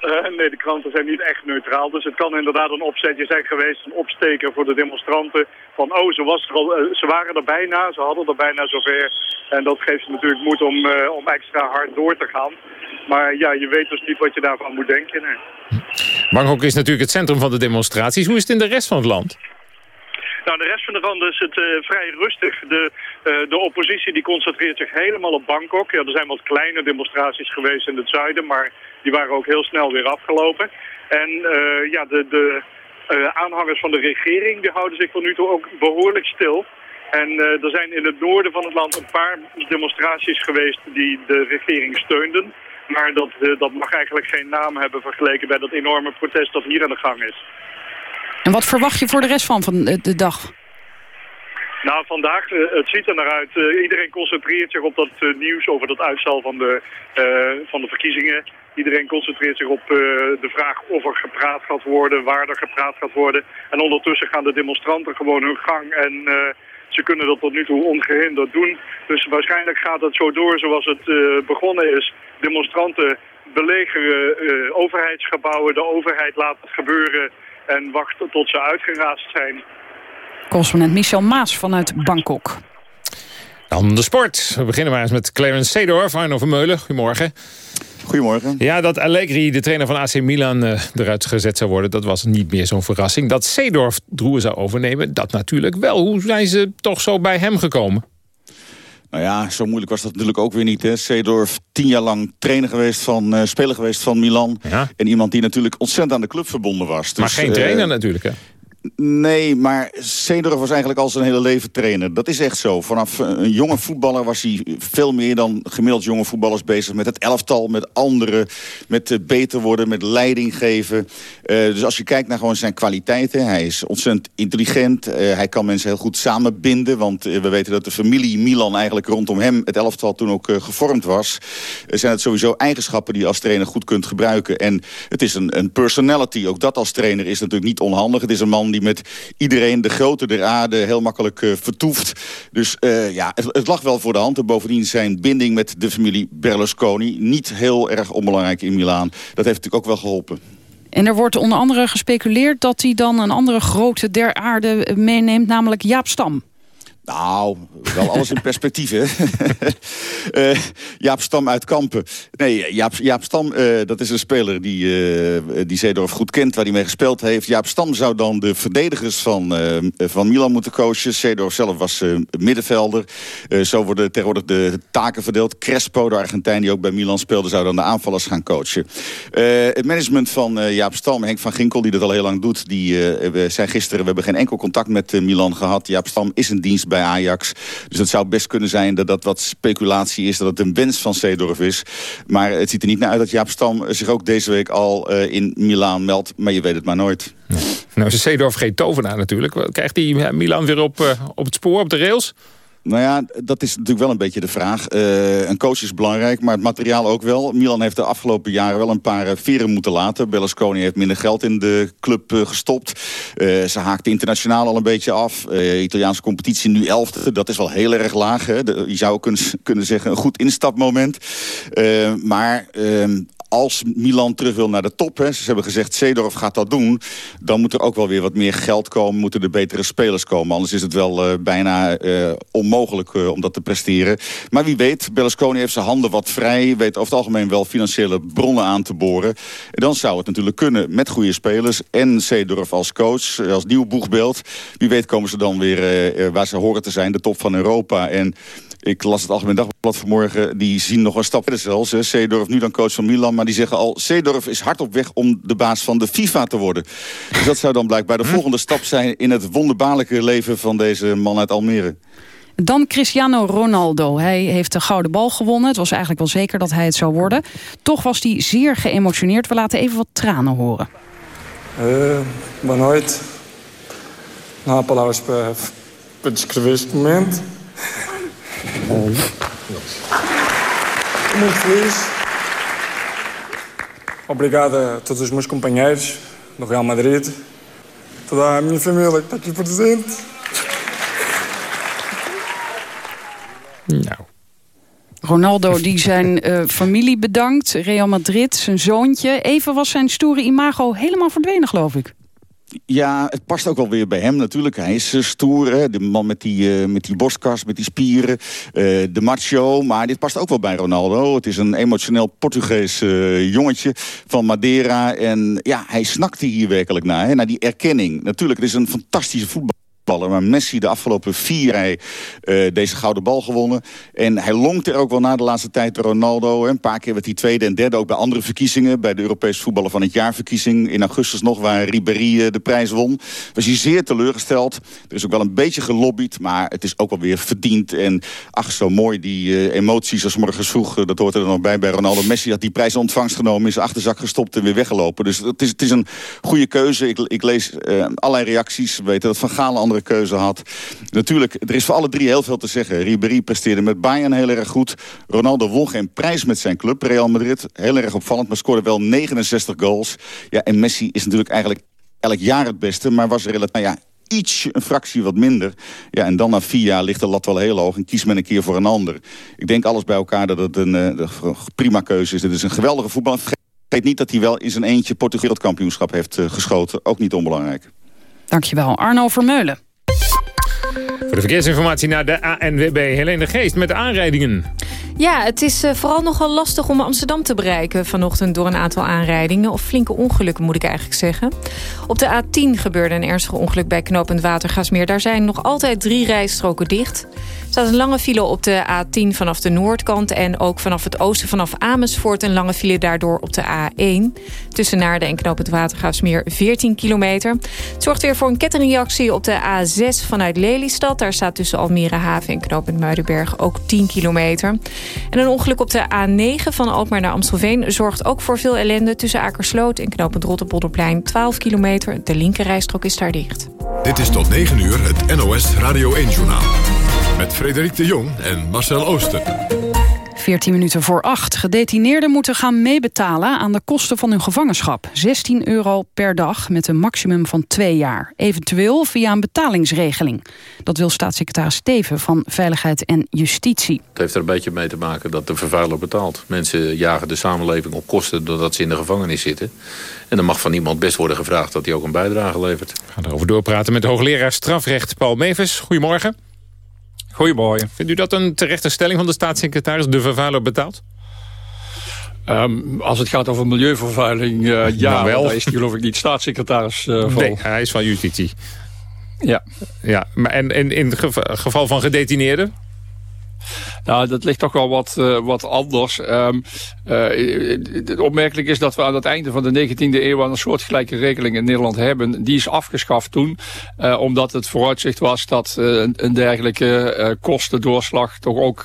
Uh, nee, de kranten zijn niet echt neutraal. Dus het kan inderdaad een opzetje zijn geweest, een opsteker voor de demonstranten. Van, oh, ze, was er uh, ze waren er bijna, ze hadden er bijna zover. En dat geeft ze natuurlijk moed om, uh, om extra hard door te gaan. Maar ja, je weet dus niet wat je daarvan moet denken. Nee. Bangkok is natuurlijk het centrum van de demonstraties. Hoe is het in de rest van het land? Nou, de rest van de land is het uh, vrij rustig. De, uh, de oppositie die concentreert zich helemaal op Bangkok. Ja, er zijn wat kleine demonstraties geweest in het zuiden, maar die waren ook heel snel weer afgelopen. En uh, ja, de, de aanhangers van de regering die houden zich tot nu toe ook behoorlijk stil. En er zijn in het noorden van het land een paar demonstraties geweest die de regering steunden. Maar dat, dat mag eigenlijk geen naam hebben vergeleken bij dat enorme protest dat hier aan de gang is. En wat verwacht je voor de rest van, van de dag? Nou, vandaag, uh, het ziet er naar uit. Uh, iedereen concentreert zich op dat uh, nieuws over dat uitstel van de, van de verkiezingen. Iedereen concentreert zich op de vraag of er gepraat gaat worden, waar er gepraat gaat worden. En ondertussen gaan de demonstranten gewoon hun gang en ze kunnen dat tot nu toe ongehinderd doen. Dus waarschijnlijk gaat het zo door zoals het begonnen is. Demonstranten belegeren overheidsgebouwen, de overheid laat het gebeuren en wachten tot ze uitgeraasd zijn. Correspondent Michel Maas vanuit Bangkok. Dan de sport. We beginnen maar eens met Clarence Seedorf. Arno Vermeulen, goedemorgen. Goedemorgen. Ja, dat Allegri, de trainer van AC Milan, uh, eruit gezet zou worden... dat was niet meer zo'n verrassing. Dat Seedorf Droer zou overnemen, dat natuurlijk wel. Hoe zijn ze toch zo bij hem gekomen? Nou ja, zo moeilijk was dat natuurlijk ook weer niet. Hè. Seedorf, tien jaar lang trainer geweest van, uh, speler geweest van Milan. Ja. En iemand die natuurlijk ontzettend aan de club verbonden was. Dus, maar geen trainer uh, natuurlijk, hè? Nee, maar Seedorf was eigenlijk al zijn hele leven trainer. Dat is echt zo. Vanaf een jonge voetballer was hij veel meer dan gemiddeld jonge voetballers bezig... met het elftal, met anderen, met beter worden, met leiding geven. Uh, dus als je kijkt naar gewoon zijn kwaliteiten... hij is ontzettend intelligent, uh, hij kan mensen heel goed samenbinden... want we weten dat de familie Milan eigenlijk rondom hem... het elftal toen ook gevormd was. zijn het sowieso eigenschappen die je als trainer goed kunt gebruiken. En het is een, een personality. Ook dat als trainer is natuurlijk niet onhandig. Het is een man die met iedereen, de grote der aarde, heel makkelijk uh, vertoeft. Dus uh, ja, het, het, lag wel voor de hand. En bovendien zijn binding met de familie Berlusconi niet heel erg onbelangrijk in Milaan. Dat heeft natuurlijk ook wel geholpen. En er wordt onder andere gespeculeerd dat hij dan een andere grote der aarde meeneemt, namelijk Jaap Stam. Nou, wel alles in perspectief, hè? uh, Jaap Stam uit Kampen. Nee, Jaap, Jaap Stam, uh, dat is een speler die, uh, die Zeedorf goed kent... waar hij mee gespeeld heeft. Jaap Stam zou dan de verdedigers van, van Milan moeten coachen. Zeedorf zelf was middenvelder. zo worden tegenwoordig de taken verdeeld. Crespo, de Argentijn die ook bij Milan speelde... zou dan de aanvallers gaan coachen. het management van Jaap Stam, Henk van Ginkel... die dat al heel lang doet, die zei gisteren... we hebben geen enkel contact met Milan gehad. Jaap Stam is een dienst bij Ajax. Dus het zou best kunnen zijn dat dat wat speculatie is... dat het een wens van Seedorf is. Maar het ziet er niet naar uit dat Jaap Stam zich ook deze week al uh, in Milaan meldt. Maar je weet het maar nooit. Nou is Seedorf geen tovenaar natuurlijk. Krijgt hij Milan weer op, uh, op het spoor, op de rails? Nou ja, dat is natuurlijk wel een beetje de vraag. Uh, een coach is belangrijk, maar het materiaal ook wel. Milan heeft de afgelopen jaren wel een paar uh, veren moeten laten. Berlusconi heeft minder geld in de club uh, gestopt. ze haakte internationaal al een beetje af. Italiaanse competitie nu elfde. Dat is wel heel erg laag. Hè? Je zou kunnen, kunnen zeggen een goed instapmoment. maar ehm, als Milan terug wil naar de top, hè, ze hebben gezegd Seedorf gaat dat doen... dan moet er ook wel weer wat meer geld komen, moeten er betere spelers komen. Anders is het wel uh, bijna uh, onmogelijk uh, om dat te presteren. Maar wie weet, Berlusconi heeft zijn handen wat vrij... weet over het algemeen wel financiële bronnen aan te boren. En dan zou het natuurlijk kunnen met goede spelers... en Seedorf als coach, als nieuw boegbeeld. Wie weet komen ze dan weer waar ze horen te zijn, de top van Europa... En ik las het Algemeen Dagblad vanmorgen. Die zien nog een stap verder zelfs. Zeedorf nu dan coach van Milan. Maar die zeggen al, Zeedorf is hard op weg om de baas van de FIFA te worden. Dus dat zou dan blijkbaar de volgende stap zijn... in het wonderbaarlijke leven van deze man uit Almere. Dan Cristiano Ronaldo. Hij heeft de gouden bal gewonnen. Het was eigenlijk wel zeker dat hij het zou worden. Toch was hij zeer geëmotioneerd. We laten even wat tranen horen. Uh, noite. Não há palavras para, para descrever este momento. Muito feliz. Obrigado a todos os meus companheiros do Real Madrid. Toda a minha família que está aqui presente. Nou. Ronaldo die zijn uh, familie bedankt. Real Madrid, zijn zoontje. Even was zijn stoere imago helemaal verdwenen, geloof ik. Ja, het past ook wel weer bij hem natuurlijk. Hij is uh, stoer, hè? de man met die, uh, met die borstkas, met die spieren. de macho, maar dit past ook wel bij Ronaldo. Het is een emotioneel Portugees jongetje van Madeira. En ja, hij snakte hier werkelijk naar, hè? naar die erkenning. Natuurlijk, het is een fantastische voetbal maar Messi de afgelopen vier hij uh, deze gouden bal gewonnen. En hij longt er ook wel na de laatste tijd Ronaldo. Een paar keer werd hij tweede en derde, ook bij andere verkiezingen. Bij de Europese voetballer van het jaar verkiezing in augustus nog... waar Ribéry uh, de prijs won. Was hij zeer teleurgesteld. Er is ook wel een beetje gelobbyd, maar het is ook wel weer verdiend. En ach, zo mooi, die uh, emoties als morgens vroeg... dat hoort er nog bij bij Ronaldo. Messi had die prijs ontvangst genomen, is achterzak gestopt en weer weggelopen. Dus het is, het is een goede keuze. Ik, ik lees allerlei reacties. We weten dat Van Gaal keuze had. Natuurlijk, er is voor alle drie heel veel te zeggen. Ribéry presteerde met Bayern heel erg goed. Ronaldo won geen prijs met zijn club, Real Madrid. Heel erg opvallend, maar scoorde wel 69 goals. Ja, en Messi is natuurlijk eigenlijk elk jaar het beste... maar was relatief, nou ja, iets, een fractie wat minder. Ja, en dan na vier jaar ligt de lat wel heel hoog en kies men een keer voor een ander. Ik denk alles bij elkaar dat het een uh, prima keuze is. Het is een geweldige voetbal. Vergeet niet dat hij wel in zijn eentje Portugal wereldkampioenschap heeft uh, geschoten. Ook niet onbelangrijk. Dankjewel, Arno Vermeulen. Voor de verkeersinformatie naar de ANWB. Helene Geest met de aanrijdingen. Ja, het is uh, vooral nogal lastig om Amsterdam te bereiken vanochtend door een aantal aanrijdingen. Of flinke ongelukken moet ik eigenlijk zeggen. Op de A10 gebeurde een ernstig ongeluk bij knooppunt Watergasmeer. Daar zijn nog altijd drie rijstroken dicht. Er staat een lange file op de A10 vanaf de noordkant... en ook vanaf het oosten vanaf Amersfoort een lange file daardoor op de A1. Tussen Naarden en knooppunt Watergasmeer 14 kilometer. Het zorgt weer voor een kettingreactie op de A6 vanuit Lelystad. Daar staat tussen Almere Haven en knooppunt Muidenberg ook 10 kilometer. En een ongeluk op de A9 van Alkmaar naar Amstelveen... zorgt ook voor veel ellende tussen Akersloot en knooppunt Rotterpolderplein. 12 kilometer, de linkerrijstrook is daar dicht. Dit is tot 9 uur het NOS Radio 1-journaal. Met Frederik de Jong en Marcel Oosten. 14 minuten voor 8. Gedetineerden moeten gaan meebetalen aan de kosten van hun gevangenschap. 16 euro per dag met een maximum van twee jaar. Eventueel via een betalingsregeling. Dat wil staatssecretaris Steven van Veiligheid en Justitie. Het heeft er een beetje mee te maken dat de vervuiler betaalt. Mensen jagen de samenleving op kosten doordat ze in de gevangenis zitten. En dan mag van iemand best worden gevraagd dat hij ook een bijdrage levert. We gaan erover doorpraten met de hoogleraar strafrecht Paul Meves. Goedemorgen. Goedemorgen. Vindt u dat een terechte stelling van de staatssecretaris? De vervuiler betaalt? Um, als het gaat over milieuvervuiling, uh, ja, wel. daar is hij geloof ik niet staatssecretaris uh, van. Nee, hij is van justitie. Ja. ja maar en, en in het geval van gedetineerden? Nou, dat ligt toch wel wat, uh, wat anders. Um, uh, opmerkelijk is dat we aan het einde van de 19e eeuw... een soortgelijke regeling in Nederland hebben. Die is afgeschaft toen, uh, omdat het vooruitzicht was... dat een dergelijke kostendoorslag toch ook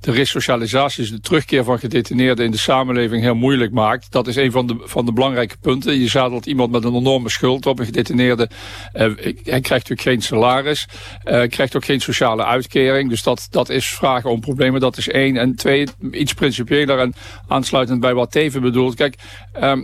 de resocialisatie... dus de terugkeer van gedetineerden in de samenleving heel moeilijk maakt. Dat is een van de, van de belangrijke punten. Je zadelt iemand met een enorme schuld op. Een gedetineerde, hij krijgt natuurlijk geen salaris. krijgt ook geen sociale uitkering. Dus dat, dat is vragen om problemen. Dat is één. En twee, iets principiëler en aansluitend bij wat Teven bedoelt. Kijk,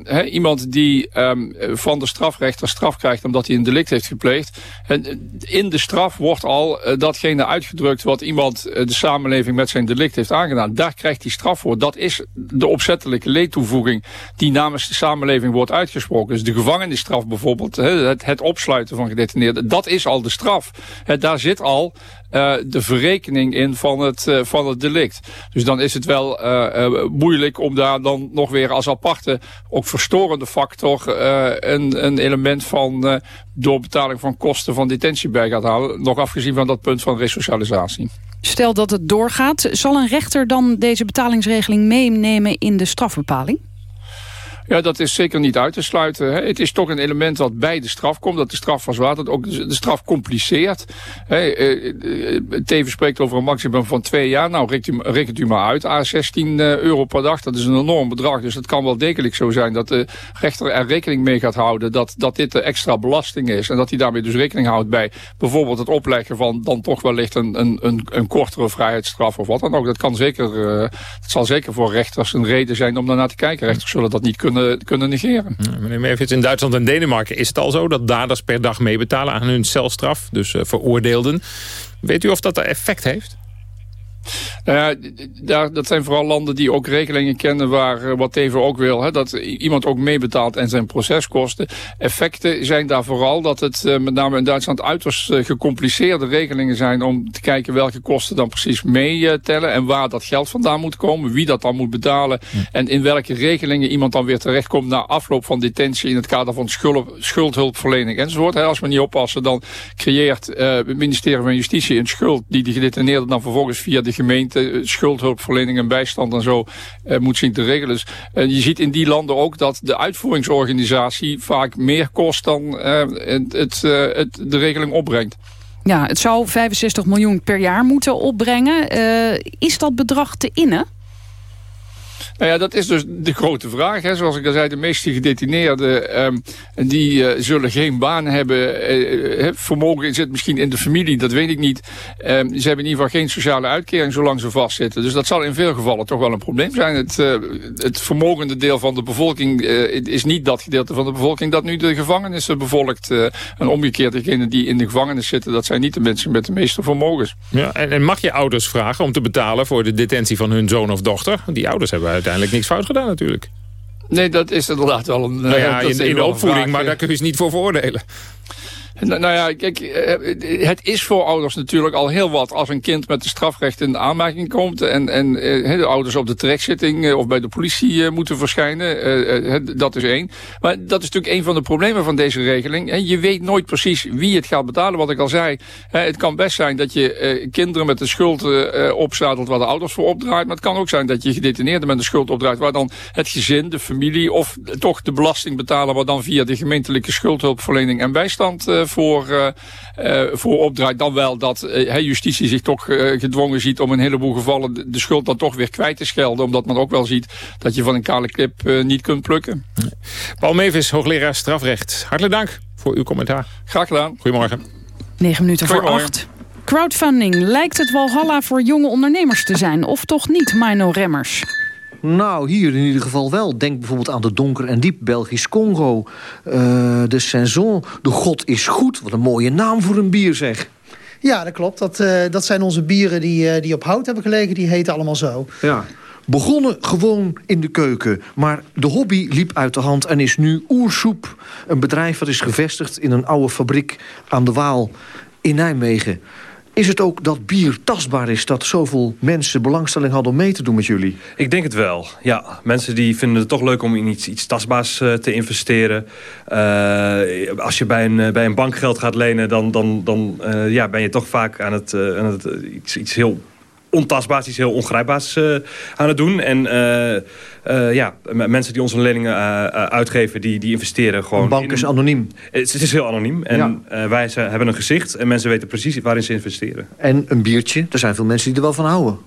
he, iemand die um, van de strafrechter straf krijgt omdat hij een delict heeft gepleegd. En in de straf wordt al uh, datgene uitgedrukt wat iemand uh, de samenleving met zijn delict heeft aangedaan. Daar krijgt hij straf voor. Dat is de opzettelijke leedtoevoeging die namens de samenleving wordt uitgesproken. Dus de gevangenisstraf bijvoorbeeld, he, het, opsluiten van gedetineerden, dat is al de straf. Daar zit al uh, de verrekening in van het, uh, van het delict. Dus dan is het wel uh, moeilijk om daar dan nog weer als aparte, ook verstorende factor, een, een element van doorbetaling van kosten van detentie bij gaat halen. Nog afgezien van dat punt van resocialisatie. Stel dat het doorgaat, zal een rechter dan deze betalingsregeling meenemen in de strafbepaling? Ja, dat is zeker niet uit te sluiten. Hè. Het is toch een element wat bij de straf komt. Dat de straf verzwaart, dat ook de straf compliceert. Hè. Eh, eh, Teven spreekt over een maximum van twee jaar. Nou, rekent u, u maar uit. A 16 eh, euro per dag, dat is een enorm bedrag. Dus het kan wel degelijk zo zijn dat de rechter er rekening mee gaat houden... dat, dat dit de extra belasting is. En dat hij daarmee dus rekening houdt bij bijvoorbeeld het opleggen van... dan toch wellicht een, een, een, kortere vrijheidsstraf of wat dan ook. Dat, kan zeker, uh, dat zal zeker voor rechters een reden zijn om daarnaar te kijken. Rechters zullen dat niet kunnen kunnen, kunnen negeren. Meneer Mervits, in Duitsland en Denemarken is het al zo... dat daders per dag meebetalen aan hun celstraf, dus uh, veroordeelden. Weet u of dat effect heeft? Nou ja, dat zijn vooral landen die ook regelingen kennen waar eh, wat even ook wil. Hè, dat iemand ook meebetaalt en zijn proceskosten. Effecten zijn daar vooral dat het uh, met name in Duitsland uiterst uh, gecompliceerde regelingen zijn om te kijken welke kosten dan precies meetellen en waar dat geld vandaan moet komen, wie dat dan moet betalen en in welke regelingen iemand dan weer terechtkomt na afloop van detentie in het kader van schuld, schuldhulpverlening enzovoort. Hè, als we niet oppassen dan creëert het ministerie van Justitie een schuld die de gedetineerde dan vervolgens via de gemeente eh, schuldhulpverlening en bijstand en zo uh, moet zien te regelen. Dus uh, je ziet in die landen ook dat de uitvoeringsorganisatie vaak meer kost dan het, het, de regeling opbrengt. Ja, het zou 65 miljoen per jaar moeten opbrengen. is dat bedrag te innen? Nou ja, dat is dus de grote vraag. Hè. Zoals ik al zei, de meeste gedetineerden um, die uh, zullen geen baan hebben. Uh, vermogen zit misschien in de familie, dat weet ik niet. Um, ze hebben in ieder geval geen sociale uitkering zolang ze vastzitten. Dus dat zal in veel gevallen toch wel een probleem zijn. Het, het vermogende deel van de bevolking is niet dat gedeelte van de bevolking dat nu de gevangenissen bevolkt. en omgekeerd, degenen die in de gevangenis zitten, dat zijn niet de mensen met de meeste vermogens. Ja, en, en mag je ouders vragen om te betalen voor de detentie van hun zoon of dochter? Die ouders hebben uiteindelijk niks fout gedaan natuurlijk. Nee, dat is inderdaad wel een... Nou ja, in, in de opvoeding, maar daar kun je ze niet voor veroordelen. Nou, nou ja, kijk, eh, het is voor ouders natuurlijk al heel wat als een kind met de strafrecht in aanmerking komt en, en eh, de ouders op de terechtzitting eh, of bij de politie moeten verschijnen. Dat is één. Maar dat is natuurlijk een van de problemen van deze regeling. Je weet nooit precies wie het gaat betalen. Wat ik al zei, het kan best zijn dat je kinderen met de schuld opzadelt waar de ouders voor opdraait. Maar het kan ook zijn dat je gedetineerden met de schuld opdraait waar dan het gezin, de familie of toch de belasting betalen waar dan via de gemeentelijke schuldhulpverlening en bijstand voor, uh, voor opdraait. Dan wel dat uh, justitie zich toch gedwongen ziet om in een heleboel gevallen de, de, schuld dan toch weer kwijt te schelden. Omdat men ook wel ziet dat je van een kale klip niet kunt plukken. Paul Mevis, hoogleraar strafrecht. Hartelijk dank voor uw commentaar. Graag gedaan. Goedemorgen. 9 minuten voor 8. Crowdfunding, lijkt het walhalla voor jonge ondernemers te zijn? Of toch niet, Mino Remmers? Nou, hier in ieder geval wel. Denk bijvoorbeeld aan de donker en diep Belgisch Congo. Uh, de Saison, de God is goed. Wat een mooie naam voor een bier, zeg. Ja, dat klopt. Dat, uh, dat zijn onze bieren die, uh, die op hout hebben gelegen. Die heten allemaal zo. Ja. Begonnen gewoon in de keuken. Maar de hobby liep uit de hand en is nu Oersoep. Een bedrijf dat is gevestigd in een oude fabriek aan de Waal in Nijmegen. Is het ook dat bier tastbaar is... dat zoveel mensen belangstelling hadden om mee te doen met jullie? Ik denk het wel, ja. Mensen die vinden het toch leuk om in iets, iets tastbaars uh, te investeren. Uh, als je bij een, uh, bij een bank geld gaat lenen... dan, dan, dan ja, ben je toch vaak aan het, aan het iets, iets heel ontastbaars, iets heel ongrijpbaars uh, aan het doen. En uh, uh, ja, mensen die onze leningen uitgeven, die, die investeren gewoon... Een bank is anoniem. Het, het, is heel anoniem. En ja. wij ze, hebben een gezicht en mensen weten precies waarin ze investeren. En een biertje, er zijn veel mensen die er wel van houden.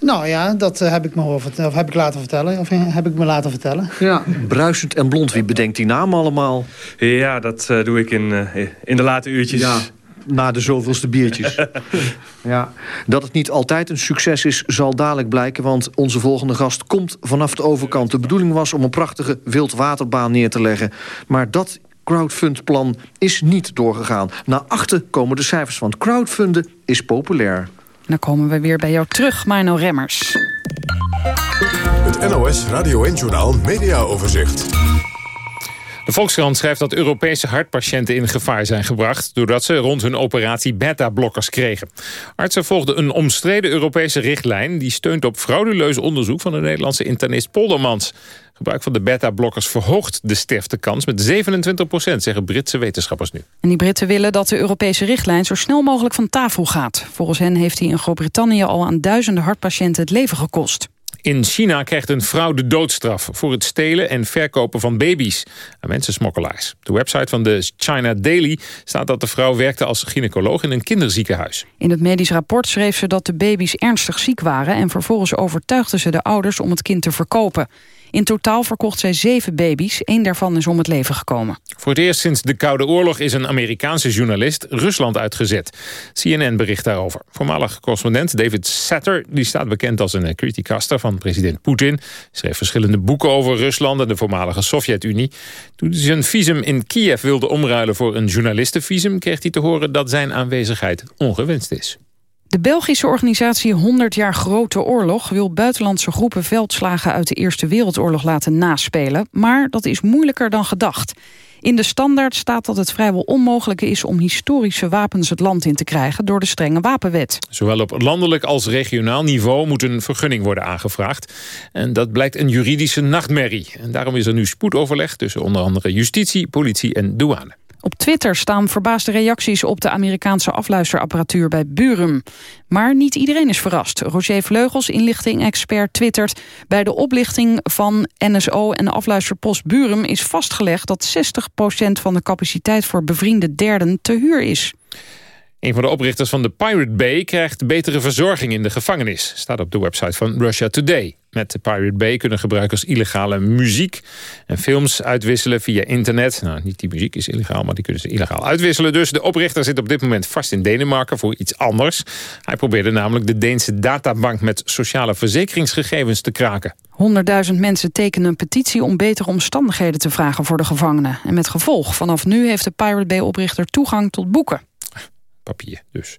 Nou ja, dat heb ik me of heb ik laten vertellen. Of heb ik me laten vertellen. Ja, bruisend en blond. Wie bedenkt die naam allemaal? Ja, dat doe ik in, in de late uurtjes. Ja na de zoveelste biertjes. ja. Dat het niet altijd een succes is, zal dadelijk blijken... want onze volgende gast komt vanaf de overkant. De bedoeling was om een prachtige wildwaterbaan neer te leggen. Maar dat crowdfundplan is niet doorgegaan. Na achter komen de cijfers, want crowdfunden is populair. Dan komen we weer bij jou terug, Marno Remmers. Het NOS Radio 1-journaal Media Overzicht. De Volkskrant schrijft dat Europese hartpatiënten in gevaar zijn gebracht... doordat ze rond hun operatie beta-blokkers kregen. Artsen volgden een omstreden Europese richtlijn... die steunt op frauduleus onderzoek van de Nederlandse internist Poldermans. Gebruik van de beta-blokkers verhoogt de sterftekans met 27 procent... zeggen Britse wetenschappers nu. En die Britten willen dat de Europese richtlijn zo snel mogelijk van tafel gaat. Volgens hen heeft hij in Groot-Brittannië al aan duizenden hartpatiënten het leven gekost. In China krijgt een vrouw de doodstraf voor het stelen en verkopen van baby's aan mensensmokkelaars. De website van de China Daily staat dat de vrouw werkte als gynaecoloog in een kinderziekenhuis. In het medisch rapport schreef ze dat de baby's ernstig ziek waren en vervolgens overtuigde ze de ouders om het kind te verkopen. In totaal verkocht zij zeven baby's. Eén daarvan is om het leven gekomen. Voor het eerst sinds de Koude Oorlog is een Amerikaanse journalist Rusland uitgezet. CNN bericht daarover. Voormalig correspondent David Satter, die staat bekend als een criticaster van president Poetin. Schreef verschillende boeken over Rusland en de voormalige Sovjet-Unie. Toen hij zijn visum in Kiev wilde omruilen voor een journalistenvisum... kreeg hij te horen dat zijn aanwezigheid ongewenst is. De Belgische organisatie 100 jaar Grote Oorlog... wil buitenlandse groepen veldslagen uit de Eerste Wereldoorlog laten naspelen. Maar dat is moeilijker dan gedacht. In de standaard staat dat het vrijwel onmogelijk is... om historische wapens het land in te krijgen door de strenge wapenwet. Zowel op landelijk als regionaal niveau moet een vergunning worden aangevraagd. En dat blijkt een juridische nachtmerrie. En daarom is er nu spoedoverleg tussen onder andere justitie, politie en douane. Op Twitter staan verbaasde reacties op de Amerikaanse afluisterapparatuur bij Burum. Maar niet iedereen is verrast. Roger Vleugels, inlichting-expert, twittert... bij de oplichting van NSO en afluisterpost Burum is vastgelegd... dat 60% van de capaciteit voor bevriende derden te huur is. Een van de oprichters van de Pirate Bay krijgt betere verzorging in de gevangenis. Staat op de website van Russia Today. Met de Pirate Bay kunnen gebruikers illegale muziek en films uitwisselen via internet. Nou, niet die muziek is illegaal, maar die kunnen ze illegaal uitwisselen. Dus de oprichter zit op dit moment vast in Denemarken voor iets anders. Hij probeerde namelijk de Deense databank met sociale verzekeringsgegevens te kraken. 100.000 mensen tekenen een petitie om betere omstandigheden te vragen voor de gevangenen. En met gevolg, vanaf nu heeft de Pirate Bay-oprichter toegang tot boeken papier dus.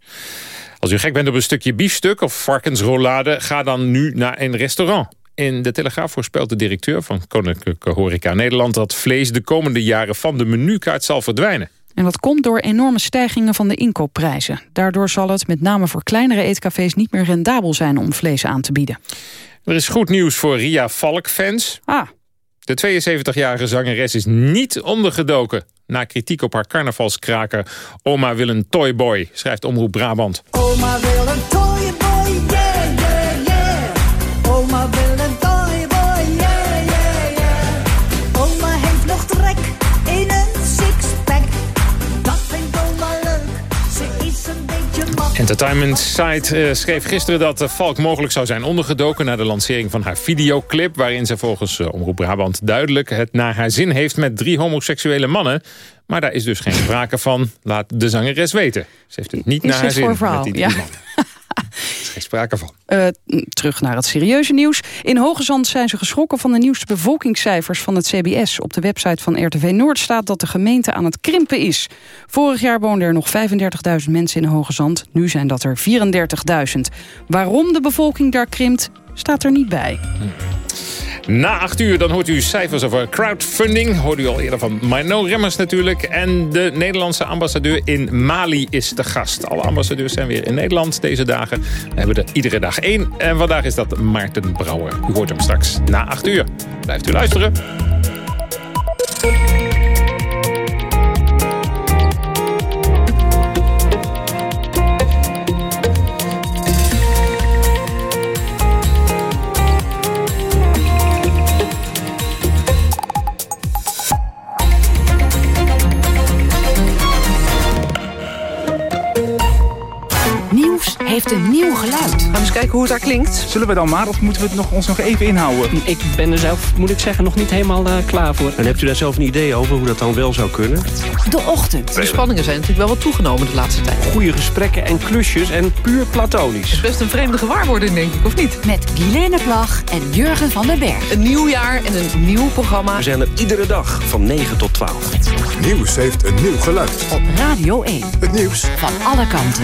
Als u gek bent op een stukje biefstuk of varkensrollade... ga dan nu naar een restaurant. In de Telegraaf voorspelt de directeur van Koninklijke Horeca Nederland... dat vlees de komende jaren van de menukaart zal verdwijnen. En dat komt door enorme stijgingen van de inkoopprijzen. Daardoor zal het met name voor kleinere eetcafés niet meer rendabel zijn om vlees aan te bieden. Er is goed nieuws voor Ria Falk-fans. Ah. De 72-jarige zangeres is niet ondergedoken na kritiek op haar carnavalskraker Oma wil een toyboy, schrijft Omroep Brabant. Oma Entertainment Site uh, schreef gisteren dat uh, Valk mogelijk zou zijn ondergedoken... na de lancering van haar videoclip... waarin ze volgens uh, Omroep Brabant duidelijk het naar haar zin heeft... met drie homoseksuele mannen. Maar daar is dus geen sprake van. Laat de zangeres weten. Ze heeft het niet Is naar haar zin met die drie ja. mannen. Geen sprake van. Uh, terug naar het serieuze nieuws. In Hoge Zand zijn ze geschrokken van de nieuwste bevolkingscijfers van het CBS. Op de website van RTV Noord staat dat de gemeente aan het krimpen is. Vorig jaar woonden er nog 35.000 mensen in Hoge Zand. Nu zijn dat er 34.000. Waarom de bevolking daar krimpt, staat er niet bij. Na acht uur dan hoort u cijfers over crowdfunding. Hoorde u al eerder van Mino Remmers natuurlijk. En de Nederlandse ambassadeur in Mali is de gast. Alle ambassadeurs zijn weer in Nederland deze dagen. We hebben er iedere dag één. En vandaag is dat Maarten Brouwer. U hoort hem straks na acht uur. Blijft u luisteren. Heeft een nieuw geluid. Gaan we eens kijken hoe het daar klinkt. Zullen we dan maar of moeten we het nog, ons nog even inhouden? Ik ben er zelf, moet ik zeggen, nog niet helemaal uh, klaar voor. En hebt u daar zelf een idee over hoe dat dan wel zou kunnen? De ochtend. De spanningen zijn natuurlijk wel wat toegenomen de laatste tijd. Goede gesprekken en klusjes en puur platonisch. Het is best een vreemde gewaarwording, denk ik, of niet? Met Guilaine Plag en Jurgen van den Berg. Een nieuw jaar en een nieuw programma. We zijn er iedere dag van 9 tot 12. Nieuws heeft een nieuw geluid. Op Radio 1. Het nieuws van alle kanten.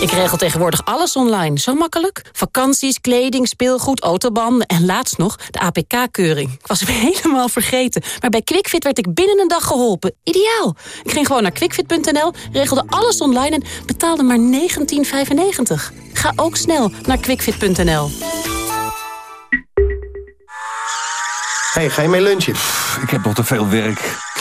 Ik regel tegenwoordig alles online. Zo makkelijk. Vakanties, kleding, speelgoed, autobanden en laatst nog de APK-keuring. Ik was hem helemaal vergeten. Maar bij QuickFit werd ik binnen een dag geholpen. Ideaal. Ik ging gewoon naar quickfit.nl, regelde alles online en betaalde maar 19,95. Ga ook snel naar quickfit.nl. hey, ga je mee lunchen? Ik heb nog te veel werk.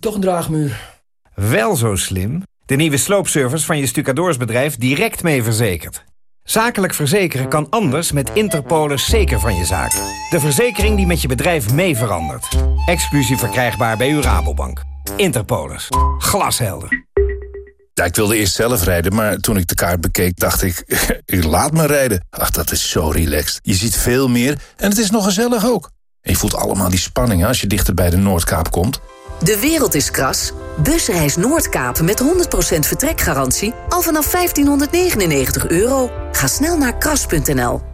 toch een draagmuur. Wel zo slim. De nieuwe sloopservice van je stucadoorsbedrijf direct mee verzekerd. Zakelijk verzekeren kan anders met Interpolis zeker van je zaak. De verzekering die met je bedrijf mee verandert. Exclusief verkrijgbaar bij uw Rabobank. Interpolis. Glashelder. Ja, ik wilde eerst zelf rijden, maar toen ik de kaart bekeek, dacht ik... ik laat me rijden. Ach, dat is zo relaxed. Je ziet veel meer en het is nog gezellig ook. En je voelt allemaal die spanningen als je dichter bij de Noordkaap komt. De wereld is kras. Busreis Noordkaap met 100% vertrekgarantie al vanaf 1599 euro. Ga snel naar kras.nl.